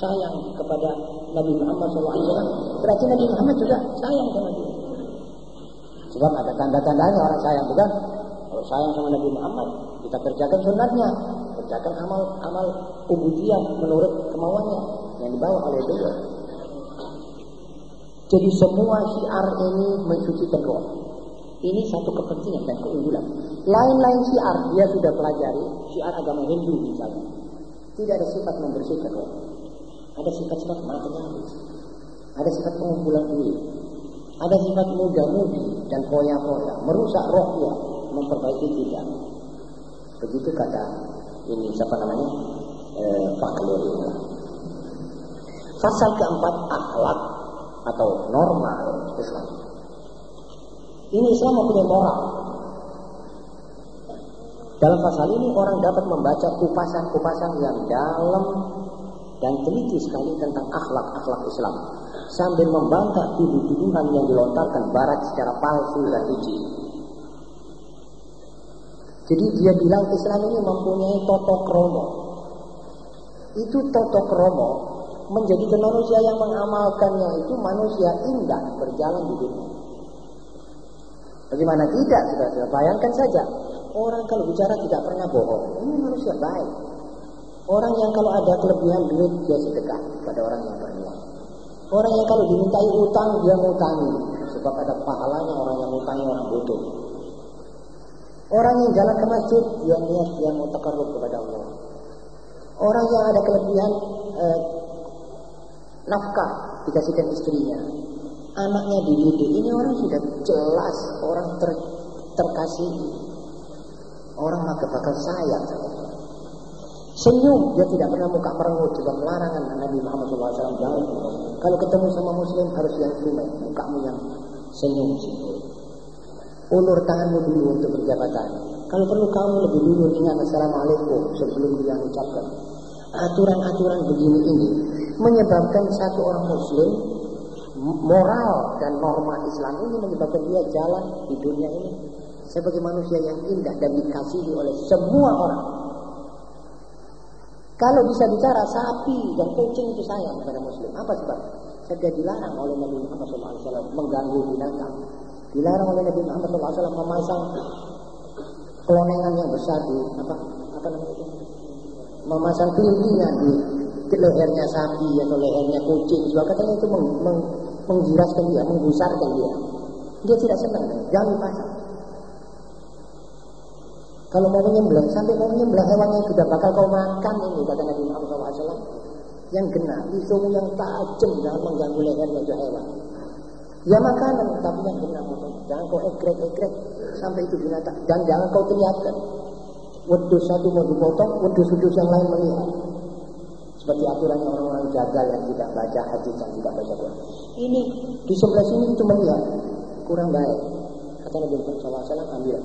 sayang kepada Nabi Muhammad SAW, berarti Nabi Muhammad juga sayang sama dia. Sebab ada tanda-tandanya orang sayang, bukan? Kalau sayang sama Nabi Muhammad, kita kerjakan sunnahnya, kerjakan amal-amal ubudiyah menurut kemauannya yang dibawa oleh beliau. Jadi semua syiar ini mensucikan roh. Ini satu kepentingan dan keunggulan. Lain-lain syiar dia sudah pelajari, syiar agama Hindu misalnya. Tidak ada sifat membersihkan roh. Ada sifat-sifat materialis. Ada sifat pengumpulan duit. Ada sifat muda-mudi dan foya-foya. Merusak roh dia, memperbaiki tidak. Begitu kata ini siapa namanya? Eh, Fakhlur ini. Pasal keempat akhlak atau norma Islam. Ini Islam mempunyai moral. Dalam pasal ini orang dapat membaca kupasan-kupasan yang dalam dan teliti sekali tentang akhlak-akhlak Islam sambil membantah tuduhan yang dilontarkan Barat secara palsu dan uji. Jadi dia bilang Islam ini mempunyai toto kromo. Itu toto kromo menjadi manusia yang mengamalkannya itu manusia indah berjalan di dunia. Bagaimana tidak, saudara Bayangkan saja, orang kalau bicara tidak pernah bohong. Ini manusia baik. Orang yang kalau ada kelebihan duit, dia sedekah pada orang yang berniat. Orang yang kalau dimintai utang, dia ngutangi. Sebab ada pahalanya orang yang ngutangi orang butuh. Orang yang jalan ke masjid, dia niat dia mau takarruf kepada Allah. Orang yang ada kelebihan eh, nafkah dikasihkan istrinya, anaknya dididik. Ini orang sudah jelas orang ter, terkasih. Orang maka bakal sayang Senyum, dia tidak pernah muka merengut sebab larangan Nabi Muhammad SAW jauh. Kalau ketemu sama muslim harus yang cuma mukamu yang senyum. Ulur tanganmu dulu untuk berjabatan. Kalau perlu kamu lebih dulu ingat Assalamualaikum sebelum dia mengucapkan. Aturan-aturan begini ini menyebabkan satu orang muslim moral dan norma Islam ini menyebabkan dia jalan di dunia ini sebagai manusia yang indah dan dikasihi oleh semua orang. Kalau bisa bicara sapi dan kucing itu sayang kepada muslim. Apa sebab? Sebab dilarang oleh Nabi Muhammad SAW mengganggu binatang. Dilarang oleh Nabi Muhammad SAW memasang kelonengan yang besar di apa apa namanya? Memasang kelindian di lehernya sapi atau lehernya kucing. Sebab katanya itu meng, meng, menggiraskan dia, menggusarkan dia. Dia tidak senang, jangan dipasang. Kalau mau menyembelih, sampai mau menyembelih hewan yang sudah bakal kau makan ini kata Nabi Muhammad SAW. Yang kena, pisau yang tajam jangan mengganggu lehernya itu hewan. Ya makanan, tapi yang kena. Jangan kau ekrek-ekrek sampai itu binatang. Dan jangan kau teriakkan. Wedus satu mau dipotong, wedus-wedus yang lain melihat. Seperti aturan orang-orang jagal yang tidak baca hadis dan tidak baca Quran. Ini di sebelah sini itu melihat kurang baik. Kata Nabi Muhammad SAW ambil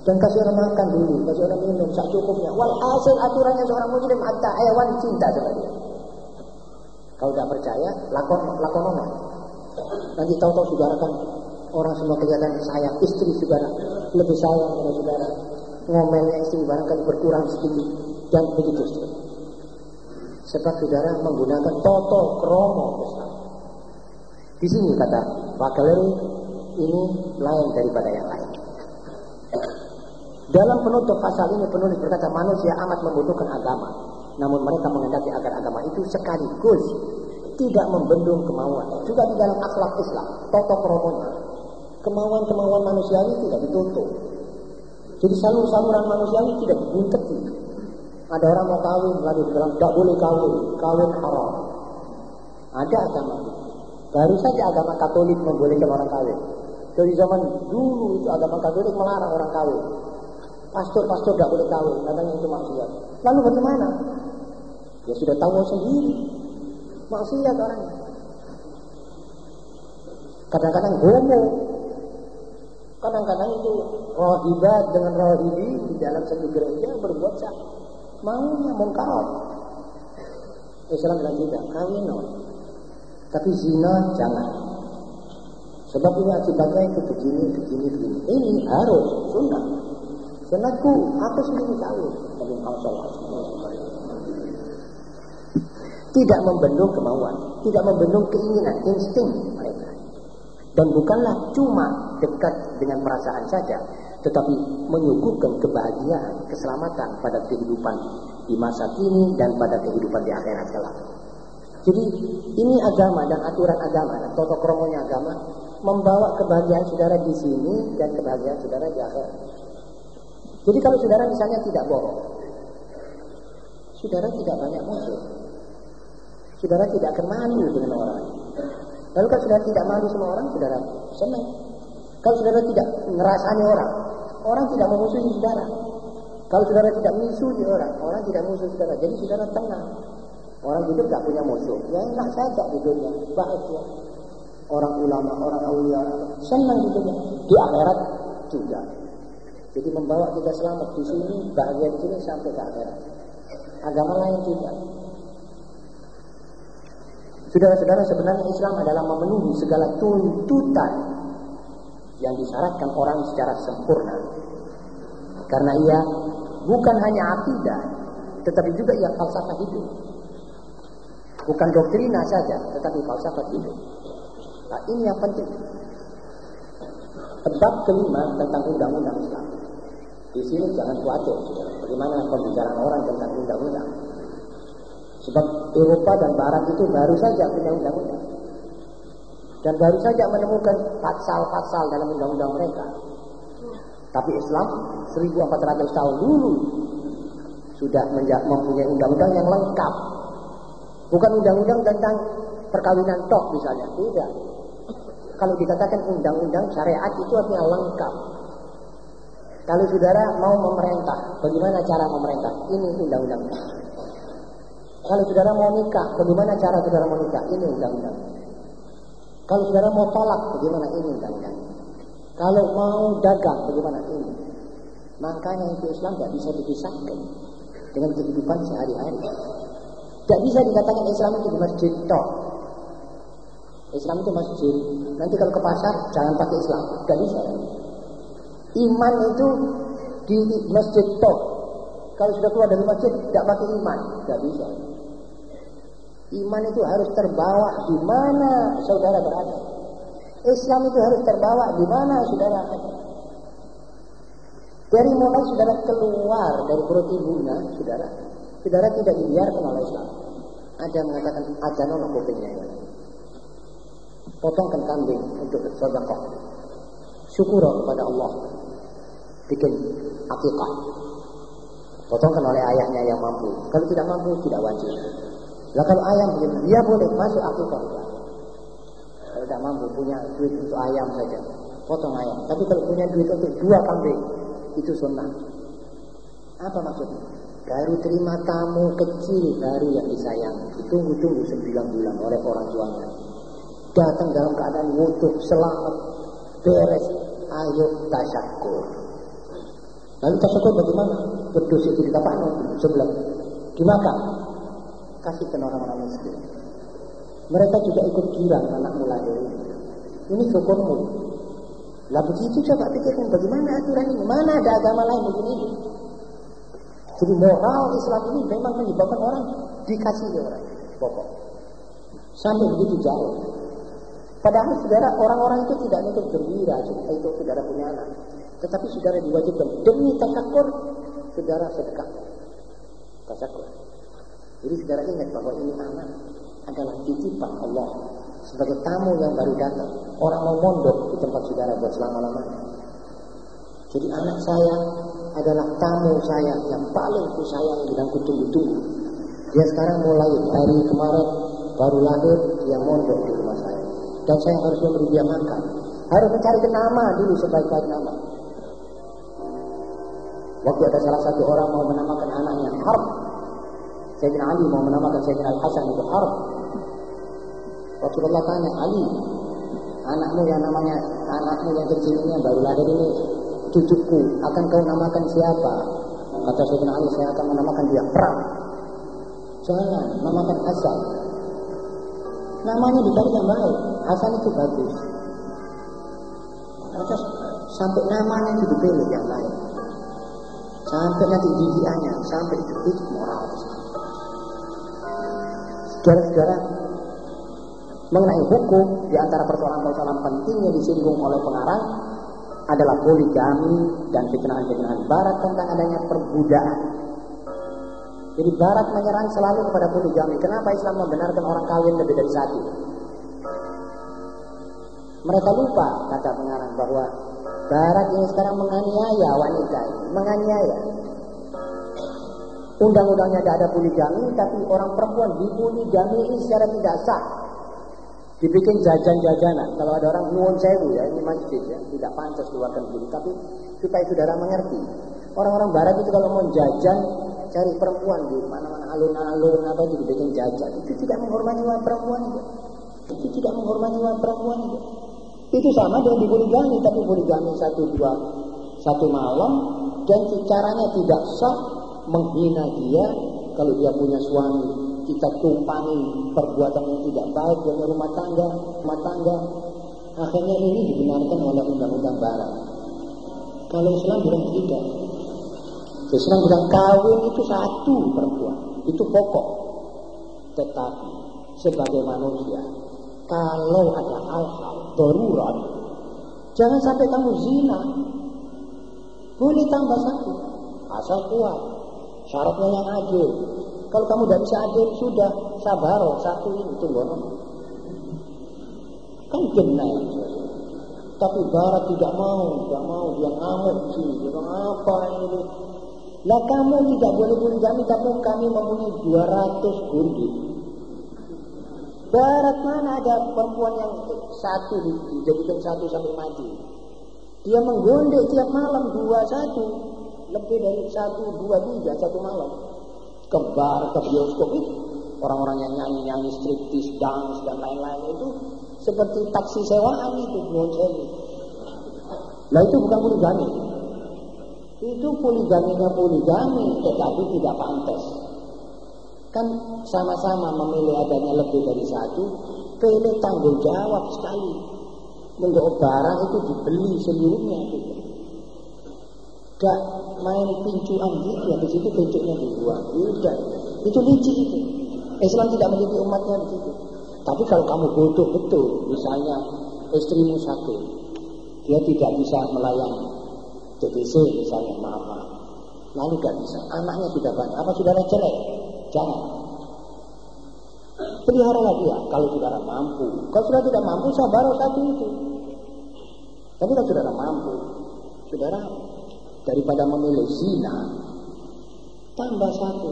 dan kasih orang makan dulu, kasih orang minum sak cukupnya. Walhasil aturannya seorang muslim hatta hewan cinta sama dia. Kalau tidak percaya, lakon lakon mana? Nanti tahu-tahu saudara kan orang semua kelihatan sayang, istri saudara lebih sayang pada saudara. Ngomelnya istri barangkali berkurang sedikit dan begitu. Sebab saudara menggunakan toto kromo Islam. Di sini kata Pak ini lain daripada yang lain. Dalam penutup pasal ini penulis berkata manusia amat membutuhkan agama. Namun mereka mengendaki agar agama itu sekaligus tidak membendung kemauan. Juga di dalam akhlak Islam, toto kromonya. Kemauan-kemauan manusiawi tidak dituntut. Jadi salur-saluran manusiawi tidak dibunteti. Ada orang mau kawin, lalu bilang, tidak boleh kawin, kawin haram. Ada agama. Baru saja agama Katolik membolehkan orang kawin. Dari zaman dulu itu agama Katolik melarang orang kawin. Pastor-pastor tidak boleh kawin, katanya itu maksiat. Lalu bagaimana? Ya sudah tahu sendiri. Maksiat orangnya. Kadang-kadang homo. Kadang-kadang itu rohibat dengan rohibi di dalam satu gereja berbuat sah. Maunya mengkawat. Islam bilang tidak, kawin. Tapi zina jangan. Sebab ini akibatnya itu begini, begini, begini. Ini harus sunnah. Sunnahku, aku sendiri tahu. Tidak membendung kemauan, tidak membendung keinginan, insting mereka. Dan bukanlah cuma dekat dengan perasaan saja, tetapi menyuguhkan kebahagiaan, keselamatan pada kehidupan di masa kini dan pada kehidupan di akhirat kelak. Jadi ini agama dan aturan agama dan toto kromonya agama membawa kebahagiaan saudara di sini dan kebahagiaan saudara di akhirat. Jadi kalau saudara misalnya tidak bohong, saudara tidak banyak musuh. Saudara tidak akan malu dengan orang. Lalu kalau saudara tidak malu sama orang, saudara senang. Kalau saudara tidak ngerasani orang, orang tidak memusuhi saudara. Kalau saudara tidak menyusui orang, orang tidak musuh saudara. Jadi saudara tenang. Orang hidup tidak punya musuh. Ya enak saja hidupnya. Bahagia. Orang ulama, orang awliya, senang hidupnya. Di akhirat juga. Jadi membawa kita selamat di sini, bahagia di sini sampai ke akhirat. Agama lain juga. Saudara-saudara, sebenarnya Islam adalah memenuhi segala tuntutan yang disyaratkan orang secara sempurna. Karena ia bukan hanya akidah, tetapi juga ia falsafah hidup. Bukan doktrina saja, tetapi falsafah hidup. Nah, ini yang penting. Bab kelima tentang undang-undang Islam. Di sini jangan khawatir, bagaimana pembicaraan orang tentang undang-undang. Sebab Eropa dan Barat itu baru saja punya undang-undang. Dan baru saja menemukan pasal-pasal dalam undang-undang mereka tapi Islam 1400 tahun dulu sudah mempunyai undang-undang yang lengkap. Bukan undang-undang tentang perkawinan tok misalnya, tidak. Kalau dikatakan undang-undang syariat itu artinya lengkap. Kalau saudara mau memerintah, bagaimana cara memerintah? Ini undang-undang. Kalau saudara mau nikah, bagaimana cara saudara mau nikah? Ini undang-undang. Kalau saudara mau tolak, bagaimana ini undang-undang? Kalau mau dagang, bagaimana ini? Makanya itu Islam tidak bisa dipisahkan dengan kehidupan sehari-hari. Tidak bisa dikatakan Islam itu masjid tok. Islam itu masjid. Nanti kalau ke pasar jangan pakai Islam. Tidak bisa. Iman itu di masjid tok. Kalau sudah keluar dari masjid tidak pakai iman. Tidak bisa. Iman itu harus terbawa di mana saudara berada. Islam itu harus terbawa di mana saudara ada. Dari mulai saudara keluar dari perut ibunya, saudara, saudara tidak dibiarkan oleh Islam. Ada yang mengatakan ajanon kupingnya ya. Potongkan kambing untuk sedekah. Syukur kepada Allah. Bikin akikah. Potongkan oleh ayahnya yang mampu. Kalau tidak mampu tidak wajib. Lah kalau ayam dia boleh masuk akikah. Kalau tidak mampu punya duit untuk ayam saja, potong ayam. Tapi kalau punya duit untuk dua kambing, itu sunnah. Apa maksudnya? Baru terima tamu kecil baru yang disayang. Ditunggu-tunggu sembilan bulan oleh orang tuanya. Datang dalam keadaan wudhu, selamat, beres. Ayo tasyakur. Lalu tasyakur bagaimana? Berdus itu di kapan? Sebelah. Dimakan. Kasihkan orang-orang miskin. Mereka juga ikut girang anakmu lahir. Ini hukummu. Lah begitu coba pikirkan bagaimana aturan ini. Mana ada agama lain begini? Jadi moral Islam ini memang menyebabkan orang dikasih orang pokok. Sampai begitu jauh. Padahal saudara orang-orang itu tidak untuk berwira itu saudara punya anak. Tetapi saudara diwajibkan demi tasakur saudara sedekah. Tasakur. Jadi saudara ingat bahwa ini anak adalah titipan Allah sebagai tamu yang baru datang. Orang mau mondok di tempat saudara buat selama-lamanya. Jadi anak saya adalah tamu saya yang paling ku sayang dan ku tunggu-tunggu. Dia sekarang mulai hari kemarin baru lahir dia mondok di rumah saya. Dan saya harus memberi dia makan. Harus mencari nama dulu sebaik-baik nama. Waktu ada salah satu orang mau menamakan anaknya Harb. Sayyidina Ali mau menamakan Sayyidina Al-Hasan itu Harb. Rasulullah tanya Ali, anakmu yang namanya anakmu yang kecil ini baru lahir ini cucuku, akan kau namakan siapa? Kata Sayyidina Ali, saya akan menamakan dia Perang. Jangan namakan Hasan. Namanya dicari yang baik. Hasan itu bagus. Terus sampai namanya itu dipilih yang lain. Sampai nanti didiannya, sampai itu moral. Saudara-saudara, mengenai hukum di antara persoalan-persoalan penting yang disinggung oleh pengarang adalah poligami dan fitnahan-fitnahan barat tentang adanya perbudakan. Jadi barat menyerang selalu kepada poligami. Kenapa Islam membenarkan orang kawin lebih dari satu? Mereka lupa kata pengarang bahwa barat ini sekarang menganiaya wanita, menganiaya. Undang-undangnya tidak ada poligami, tapi orang perempuan dipoligami secara tidak sah dibikin jajan-jajanan. Kalau ada orang nuwun sewu ya, ini masjid ya, tidak pantas keluarkan begini. Tapi supaya saudara mengerti, orang-orang barat itu kalau mau jajan cari perempuan di mana-mana alun-alun apa itu dibikin jajan. Itu tidak menghormati wanita perempuan itu. Itu tidak menghormati wanita perempuan itu. Itu sama dengan di poligami, tapi poligami satu dua satu malam dan caranya tidak sah menghina dia kalau dia punya suami kita tumpangi perbuatan yang tidak baik dalam rumah tangga, rumah tangga. Akhirnya ini dibenarkan oleh undang-undang barat. Kalau Islam bilang tidak. Islam bilang kawin itu satu perempuan, itu pokok. Tetapi sebagai manusia, kalau ada hal-hal darurat, jangan sampai kamu zina. Boleh tambah satu, asal kuat. Syaratnya yang adil, kalau kamu tidak bisa adil, sudah sabar, satu ini tunggu. Kan benar. Tapi Barat tidak mau, tidak mau, dia ngamuk sih, dia apa ini? Lah kamu tidak boleh poligami, tapi kami mempunyai 200 gundi. Barat mana ada perempuan yang satu dijadikan satu sampai mati. Dia menggondek tiap malam dua satu, lebih dari satu dua tiga satu malam ke bar, ke bioskop itu orang-orang yang nyanyi-nyanyi striptease, dance dan lain-lain itu seperti taksi sewaan itu non Nah itu bukan poligami. Itu poligaminya poligami, tetapi tidak pantas. Kan sama-sama memilih adanya lebih dari satu, pilih tanggung jawab sekali. Untuk barang itu dibeli seluruhnya. Gitu. Gak main pincuan gitu habis itu pincuknya dibuang tidak itu licik itu. Islam tidak menjadi umatnya di situ. Tapi kalau kamu butuh betul. Misalnya istrimu sakit dia tidak bisa melayani TBC misalnya maaf maaf lalu gak bisa. Anaknya sudah banyak apa saudara jelek jangan. Peliharalah dia. Kalau saudara mampu. Kalau saudara tidak mampu sabar satu itu. Tapi kalau saudara mampu saudara daripada memilih zina tambah satu.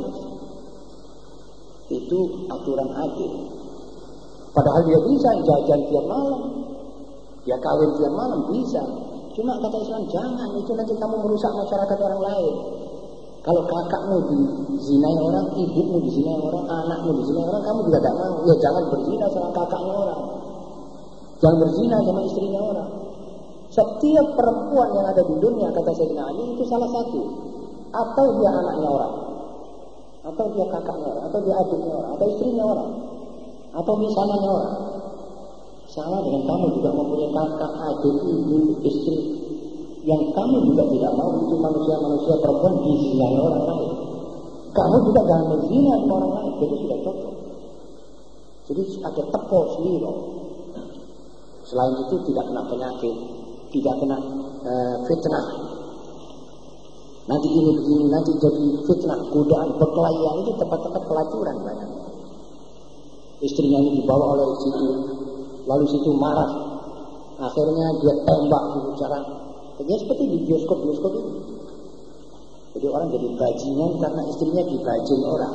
Itu aturan adil. Padahal dia bisa jajan tiap malam. Dia kawin tiap malam bisa. Cuma kata Islam jangan. Itu nanti kamu merusak masyarakat orang lain kalau kakakmu dizinai orang, ibumu dizinai orang, anakmu dizinai orang, kamu juga tidak mau. Ya jangan berzina sama kakaknya orang. Jangan berzina sama istrinya orang. Setiap perempuan yang ada di dunia kata Sayyidina Ali itu salah satu. Atau dia anaknya orang. Atau dia kakaknya orang. Atau dia adiknya orang. Atau istrinya orang. Atau misalnya orang. Sama dengan kamu juga mempunyai kakak, adik, ibu, istri. Yang kamu juga tidak mau itu manusia-manusia perempuan dizinai orang lain. Kamu juga jangan dengan orang lain. Jadi sudah cocok. Jadi ada tepuk sendiri. Selain itu tidak kena penyakit, tidak kena e, fitnah. Nanti ini begini, nanti jadi fitnah, godaan, perkelahian itu tempat-tempat pelacuran banyak. Istrinya ini dibawa oleh situ, lalu situ marah, akhirnya dia tembak di cara. Jadi seperti di bioskop-bioskop itu. Jadi orang jadi bajingan karena istrinya dibajin orang.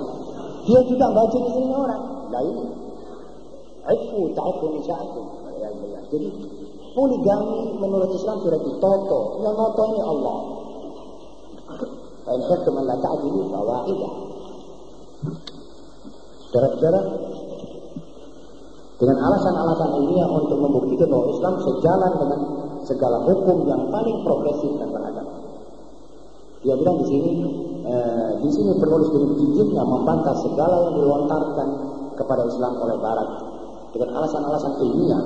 Dia juga bajin istrinya orang. Nah ini. Aifu ta'afu nisa'afu. Jadi Poligami menurut Islam sudah ditoto. Yang noto ini Allah. Fa'in khiftum an la ta'dilu fawahidah. Saudara-saudara, dengan alasan-alasan ilmiah untuk membuktikan bahwa Islam sejalan dengan segala hukum yang paling progresif dan beradab. Dia bilang di sini, eh, di sini penulis dengan gigitnya membantah segala yang dilontarkan kepada Islam oleh Barat dengan alasan-alasan ilmiah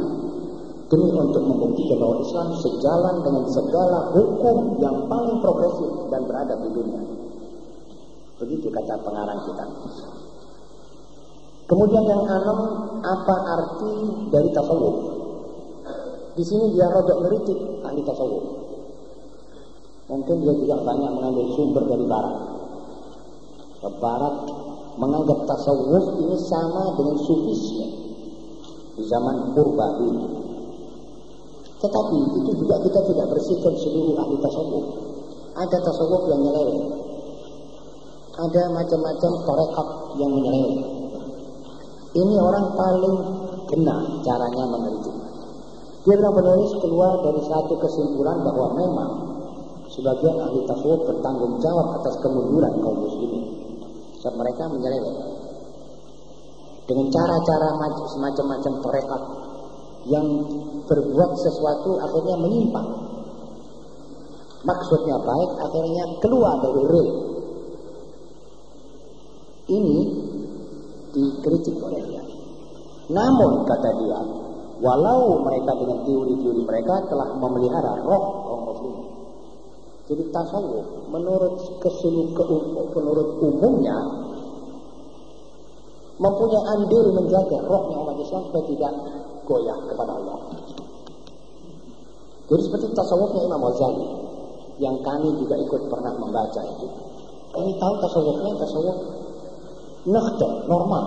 demi untuk membuktikan bahwa Islam sejalan dengan segala hukum yang paling progresif dan beradab di dunia. Begitu kata pengarang kita. Kemudian yang enam, apa arti dari tasawuf? Di sini dia rodok ngeritik ahli tasawuf. Mungkin dia juga banyak mengambil sumber dari barat. Ke barat menganggap tasawuf ini sama dengan sufisme di zaman purba ini. Tetapi itu juga kita tidak bersihkan seluruh ahli tasawuf. Ada tasawuf yang nyeleweng. Ada macam-macam torekat yang menyeleweng. Ini orang paling kena caranya meneliti. Dia bilang penulis keluar dari satu kesimpulan bahwa memang sebagian ahli tasawuf bertanggung jawab atas kemunduran kaum muslimin. Sebab mereka menyeleweng. Dengan cara-cara semacam-macam torekat yang berbuat sesuatu akhirnya menyimpang. Maksudnya baik, akhirnya keluar dari rel. Ini dikritik oleh dia. Namun kata dia, walau mereka dengan teori-teori mereka telah memelihara roh kaum muslimin. Jadi tasawuf menurut keseluruhan menurut umumnya mempunyai andil menjaga rohnya umat Islam supaya tidak goyah kepada Allah. Jadi seperti tasawufnya Imam Ghazali yang kami juga ikut pernah membaca itu. Kami tahu tasawufnya tasawuf nakhdah, normal.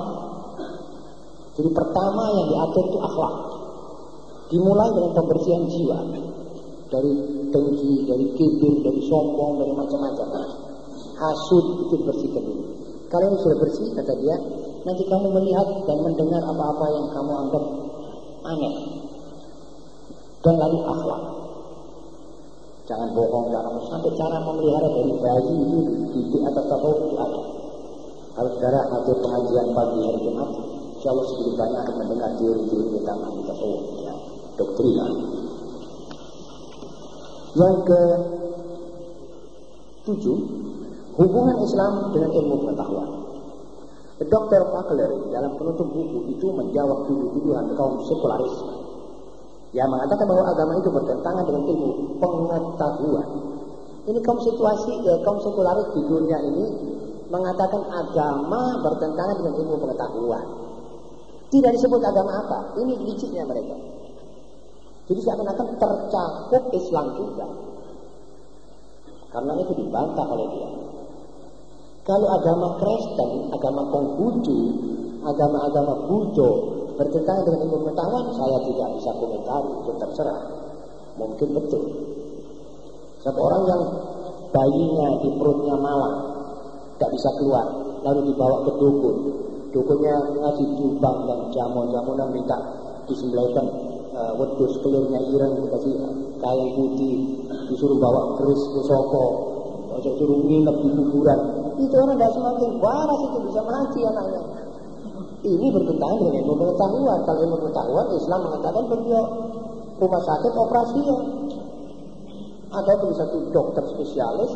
Jadi pertama yang diatur itu akhlak. Dimulai dengan pembersihan jiwa. Dari dengki, dari kibir, dari sombong, dari macam-macam. Hasud itu bersihkan dulu. Kalau ini sudah bersih, kata dia, nanti kamu melihat dan mendengar apa-apa yang kamu anggap aneh. Dan lalu akhlak. Jangan bohong, jangan sampai cara memelihara dari bayi itu di atas tasawuf itu ada. Kalau saudara hadir pengajian pagi hari Jumat, insya Allah sedikit banyak akan mendengar teori-teori tentang ahli tasawuf, ya, doktrina. Yang ke tujuh, hubungan Islam dengan ilmu pengetahuan. Dr. Fakler dalam penutup buku itu menjawab tuduh-tuduhan kaum sekularis yang mengatakan bahwa agama itu bertentangan dengan ilmu pengetahuan. Ini kaum situasi ya, kaum sekularis di dunia ini mengatakan agama bertentangan dengan ilmu pengetahuan. Tidak disebut agama apa. Ini liciknya mereka. Jadi seakan-akan tercakup Islam juga. Karena itu dibantah oleh dia. Kalau agama Kristen, agama Konghucu, agama-agama Buddha bertentangan dengan ilmu pengetahuan, saya tidak bisa komentar, itu terserah. Mungkin betul. Sebab orang yang bayinya di perutnya malang, tidak bisa keluar, lalu dibawa ke dukun. Dukunnya ngasih jubang dan jamu-jamu dan minta disembelihkan uh, wedus kelirnya ireng dikasih kain putih disuruh bawa keris ke soko suruh nginep di kuburan itu orang tidak semakin waras itu bisa mati anaknya. Ini bertentangan dengan ilmu pengetahuan. Kalau ilmu pengetahuan Islam mengatakan beliau rumah sakit operasi ya. Atau beli satu dokter spesialis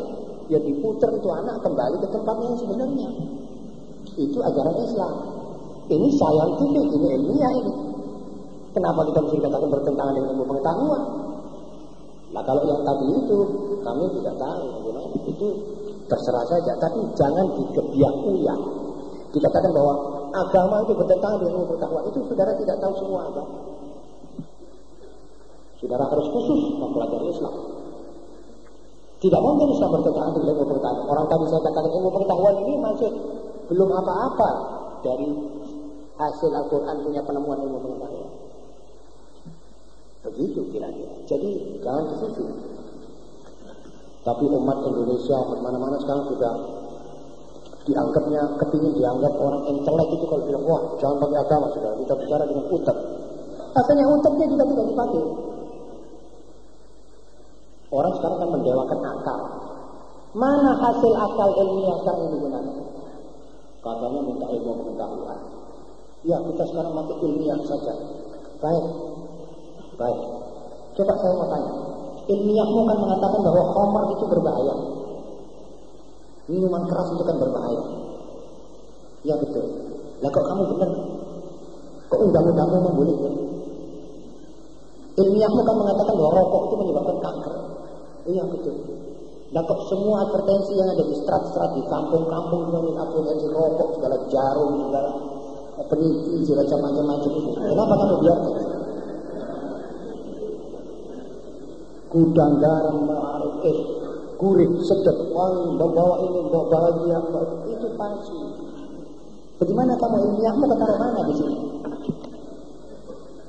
ya diputer itu anak kembali ke tempatnya yang sebenarnya. Itu ajaran Islam. Ini scientific, ini ilmiah ini. Kenapa kita mesti katakan bertentangan dengan ilmu pengetahuan? Nah kalau yang tadi itu kami tidak tahu bagaimana itu terserah saja, tapi jangan dikebiak-uyak. Dikatakan bahwa agama itu bertentangan dengan ilmu pengetahuan. Itu saudara tidak tahu semua agama. Saudara harus khusus mempelajari Islam. Tidak mungkin Islam bertentangan dengan ilmu pengetahuan. Orang tadi saya katakan ilmu pengetahuan ini masih belum apa-apa dari hasil Al-Quran punya penemuan ilmu pengetahuan. Begitu kira-kira. Jadi jangan situ. Tapi umat Indonesia mana-mana sekarang sudah dianggapnya kepingin dianggap orang intelek itu kalau bilang wah jangan pakai agama sudah kita bicara dengan utek. Asalnya uteknya juga tidak dipakai. Orang sekarang kan mendewakan akal. Mana hasil akal ilmiah sekarang yang digunakan? Katanya minta ilmu pengetahuan. Ya kita sekarang pakai ilmiah saja. Baik, baik. Coba saya mau tanya, ilmiahmu kan mengatakan bahwa khamar itu berbahaya. Minuman keras itu kan berbahaya. Ya betul. Lah kok kamu benar? Kok undang-undangmu membolehkan? Ilmiahmu kan mengatakan bahwa rokok itu menyebabkan kanker. Iya betul. Nah kok semua advertensi yang ada di strat-strat di kampung-kampung yang advertensi rokok segala jarum segala peniti segala macam-macam itu. Kenapa kamu biarkan? Gudang garam ma'arif eh, gurih sedap wangi bawa ini bawa bahagia itu palsu. Bagaimana kamu ilmiahmu ketaruh mana di sini?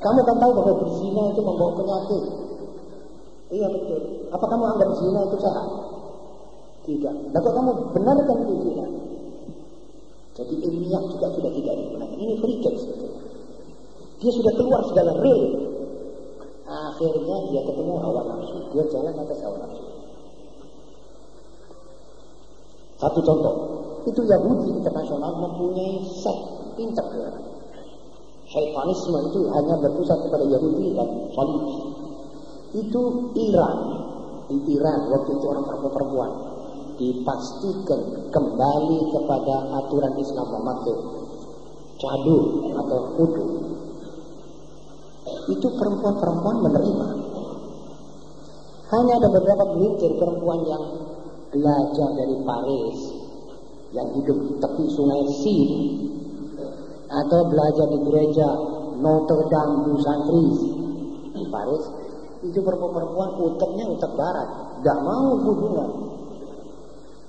Kamu kan tahu bahwa berzina itu membawa penyakit. Iya betul. Apa kamu anggap zina itu sehat? Tidak. Dapat kamu benarkan itu zina? Jadi ilmiah juga sudah tidak digunakan. Ini free case. Dia sudah keluar segala real. Akhirnya dia ketemu hawa nafsu. Dia jalan atas hawa nafsu. Satu contoh. Itu Yahudi internasional mempunyai sek pinter Syaitanisme itu hanya berpusat kepada Yahudi dan Salib. Itu Iran. Di Iran waktu itu orang perempuan dipastikan kembali kepada aturan Islam memakai cadur atau kudu. Itu perempuan-perempuan menerima. Hanya ada beberapa gelintir perempuan yang belajar dari Paris yang hidup di tepi sungai Sin atau belajar di gereja Notre Dame du Saint-Christ di Paris. Itu perempuan-perempuan utaknya utak barat. Gak mau hubungan.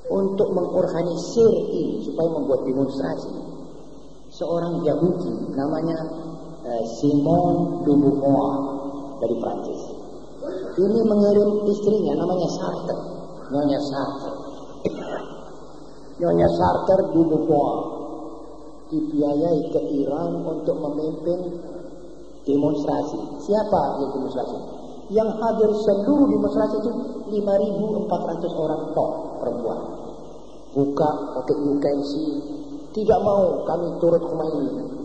Untuk mengorganisir ini supaya membuat demonstrasi. Seorang Yahudi namanya Simon de Beauvoir dari Prancis ini mengirim istrinya namanya Sartre Nyonya Sartre Nyonya Sartre Beauvoir dibiayai ke Iran untuk memimpin demonstrasi. Siapa yang demonstrasi? Yang hadir seluruh demonstrasi itu 5.400 orang tok perempuan. Buka pakai UKMC. Tidak mau kami turut ini.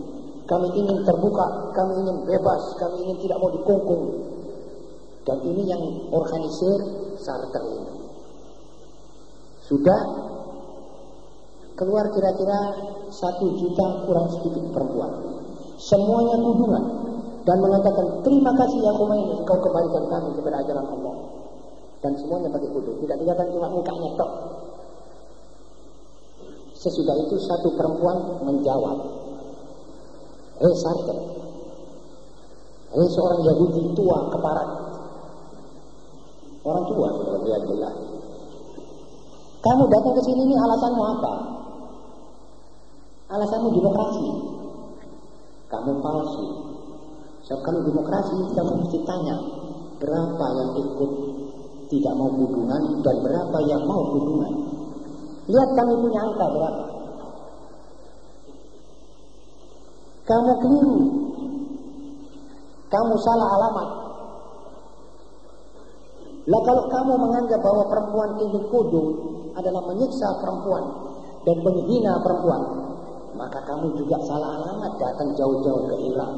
Kami ingin terbuka, kami ingin bebas, kami ingin tidak mau dikungkung. Dan ini yang organisir Sartre ini. Sudah keluar kira-kira satu juta kurang sedikit perempuan. Semuanya tudungan dan mengatakan terima kasih ya Khomeini kau kembalikan kami kepada ajaran Allah. Dan semuanya pakai kudu. Tidak dikatakan cuma mukanya tok. Sesudah itu satu perempuan menjawab. Hei Sartre. Hei seorang Yahudi tua keparat. Orang tua, kalau dia. Kamu datang ke sini ini alasanmu apa? Alasanmu demokrasi. Kamu palsu. So, kalau demokrasi kamu mesti tanya berapa yang ikut tidak mau hubungan dan berapa yang mau hubungan. Lihat kami punya angka berapa. Kamu keliru. Kamu salah alamat. Lah kalau kamu menganggap bahwa perempuan ini kudu adalah menyiksa perempuan dan menghina perempuan, maka kamu juga salah alamat datang jauh-jauh ke Irak.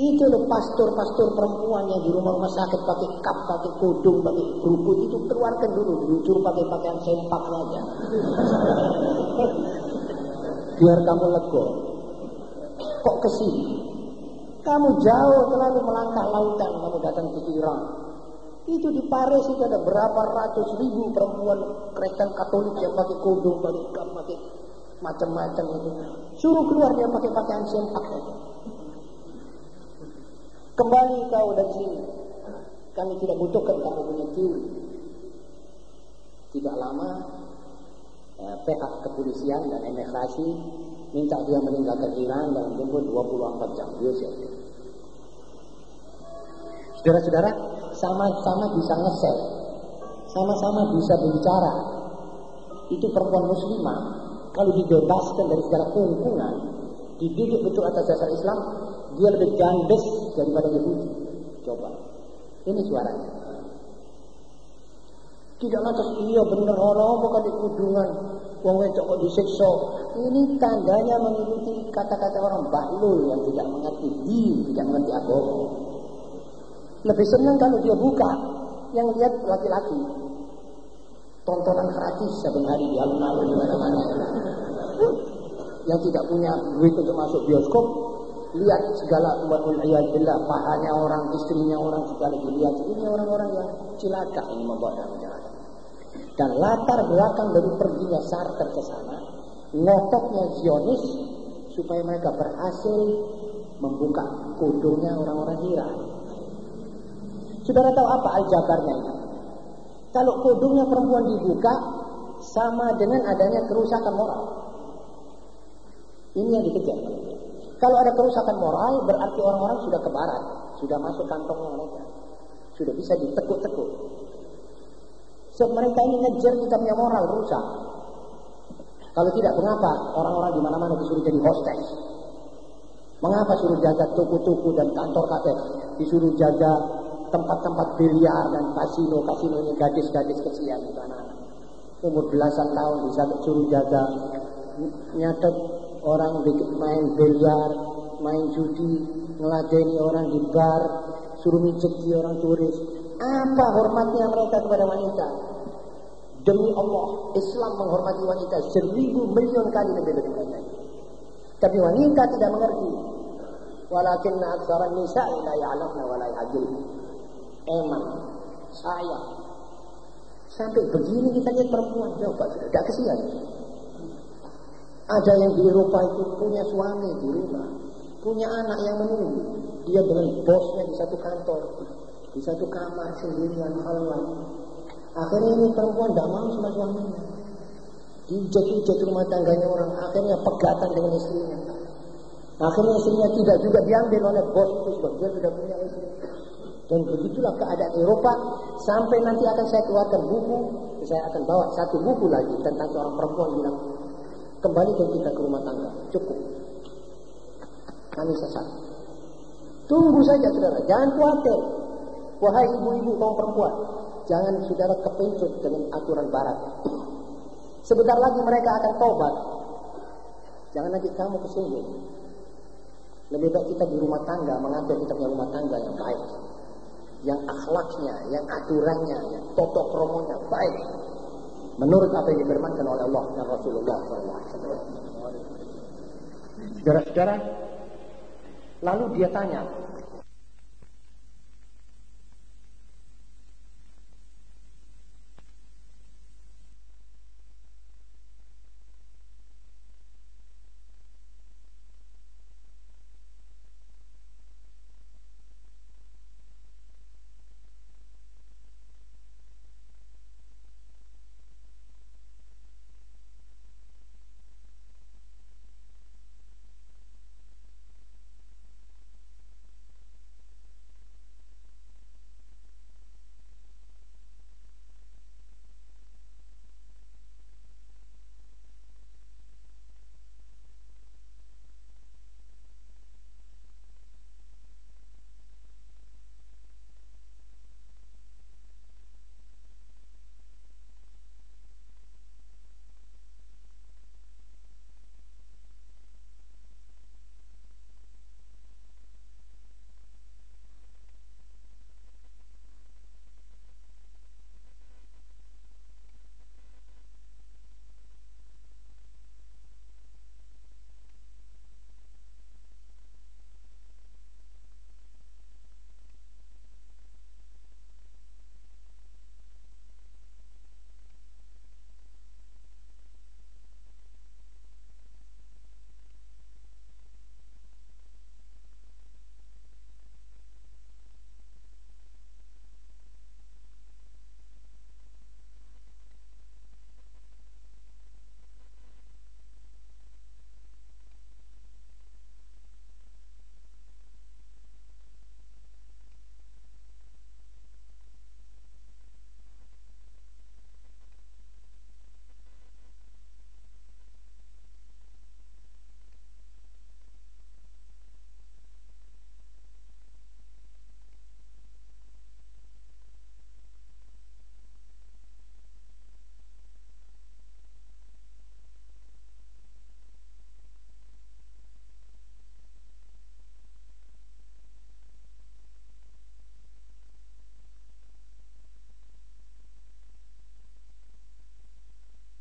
Itu loh pastor-pastor perempuan yang di rumah-rumah sakit pakai kap, pakai kudung, pakai keruput itu keluarkan dulu, lucu pakai pakaian sempak saja. Biar kamu lego. Kok ke sini? Kamu jauh terlalu melangkah lautan kamu datang ke Irak. Itu di Paris itu ada berapa ratus ribu perempuan Kristen Katolik yang pakai kudung, pakai kap, pakai macam-macam itu. Suruh keluar dia pakai pakaian sempak. Kembali kau dari sini. Kami tidak butuhkan kamu punya teori. Tidak lama eh, pihak kepolisian dan imigrasi minta dia meninggalkan Iran dalam tempo 24 jam. Dia siap. Saudara-saudara, sama-sama bisa ngesel, sama-sama bisa berbicara. Itu perempuan muslimah kalau dibebaskan dari segala kungkungan, dididik betul atas dasar Islam, dia lebih gandes daripada Yahudi. Coba. Ini suaranya. Tidak lantas iya benar orang bukan di kudungan. Wong wedok kok disiksa. Ini tandanya mengikuti kata-kata orang bahlul yang tidak mengerti din, tidak mengerti agama. Lebih senang kalau dia buka yang lihat laki-laki. Tontonan gratis saben hari di alun-alun di mana-mana. Yang tidak punya duit untuk masuk bioskop, lihat segala billah pahanya orang, istrinya orang segala dilihat. Ini orang-orang yang cilaka ini jalan. Dan latar belakang dari perginya Sarter ke sana, ngototnya Zionis supaya mereka berhasil membuka kudungnya orang-orang Iran. Saudara tahu apa aljabarnya ini? Kalau kudungnya perempuan dibuka, sama dengan adanya kerusakan moral. Ini yang dikejar. Kalau ada kerusakan moral, berarti orang-orang sudah ke barat, sudah masuk kantongnya mereka. Sudah bisa ditekuk-tekuk. Sebab mereka ini ngejar kita punya moral rusak. Kalau tidak, mengapa orang-orang di mana-mana disuruh jadi hostess? Mengapa suruh jaga toko-toko dan kantor kafe? Disuruh jaga tempat-tempat biliar dan kasino, kasino ini gadis-gadis kecil di sana. Umur belasan tahun bisa suruh jaga nyatet orang main biliar, main judi, ngeladeni orang di bar, suruh mijeki orang turis. Apa hormatnya mereka kepada wanita? Demi Allah, Islam menghormati wanita seribu milion kali lebih dari mereka. Tapi wanita tidak mengerti. Walakinna aktsaran nisa'i la ya'lamna wa la Emang saya sampai begini kita lihat perempuan coba tidak kesian. Ada yang di Eropa itu punya suami di rumah, punya anak yang menunggu. Dia dengan bosnya di satu kantor, di satu kamar sendirian halal. Akhirnya ini perempuan tidak mau sama suaminya. Dijat-jat rumah tangganya orang, akhirnya pegatan dengan istrinya. Akhirnya istrinya tidak juga diambil oleh bos itu sebab dia sudah punya istri. Dan begitulah keadaan Eropa sampai nanti akan saya keluarkan buku, saya akan bawa satu buku lagi tentang seorang perempuan bilang kembalikan kita ke rumah tangga, cukup. Kami sesat. Tunggu saja saudara, jangan khawatir. Wahai ibu-ibu kaum perempuan, jangan saudara kepencut dengan aturan barat. Sebentar lagi mereka akan tobat. Jangan lagi kamu ke sini. Lebih baik kita di rumah tangga mengatur kita punya rumah tangga yang baik yang akhlaknya, yang aturannya, yang toto kromonya baik menurut apa yang difirmankan oleh Allah dan Rasulullah SAW. Saudara-saudara, lalu dia tanya,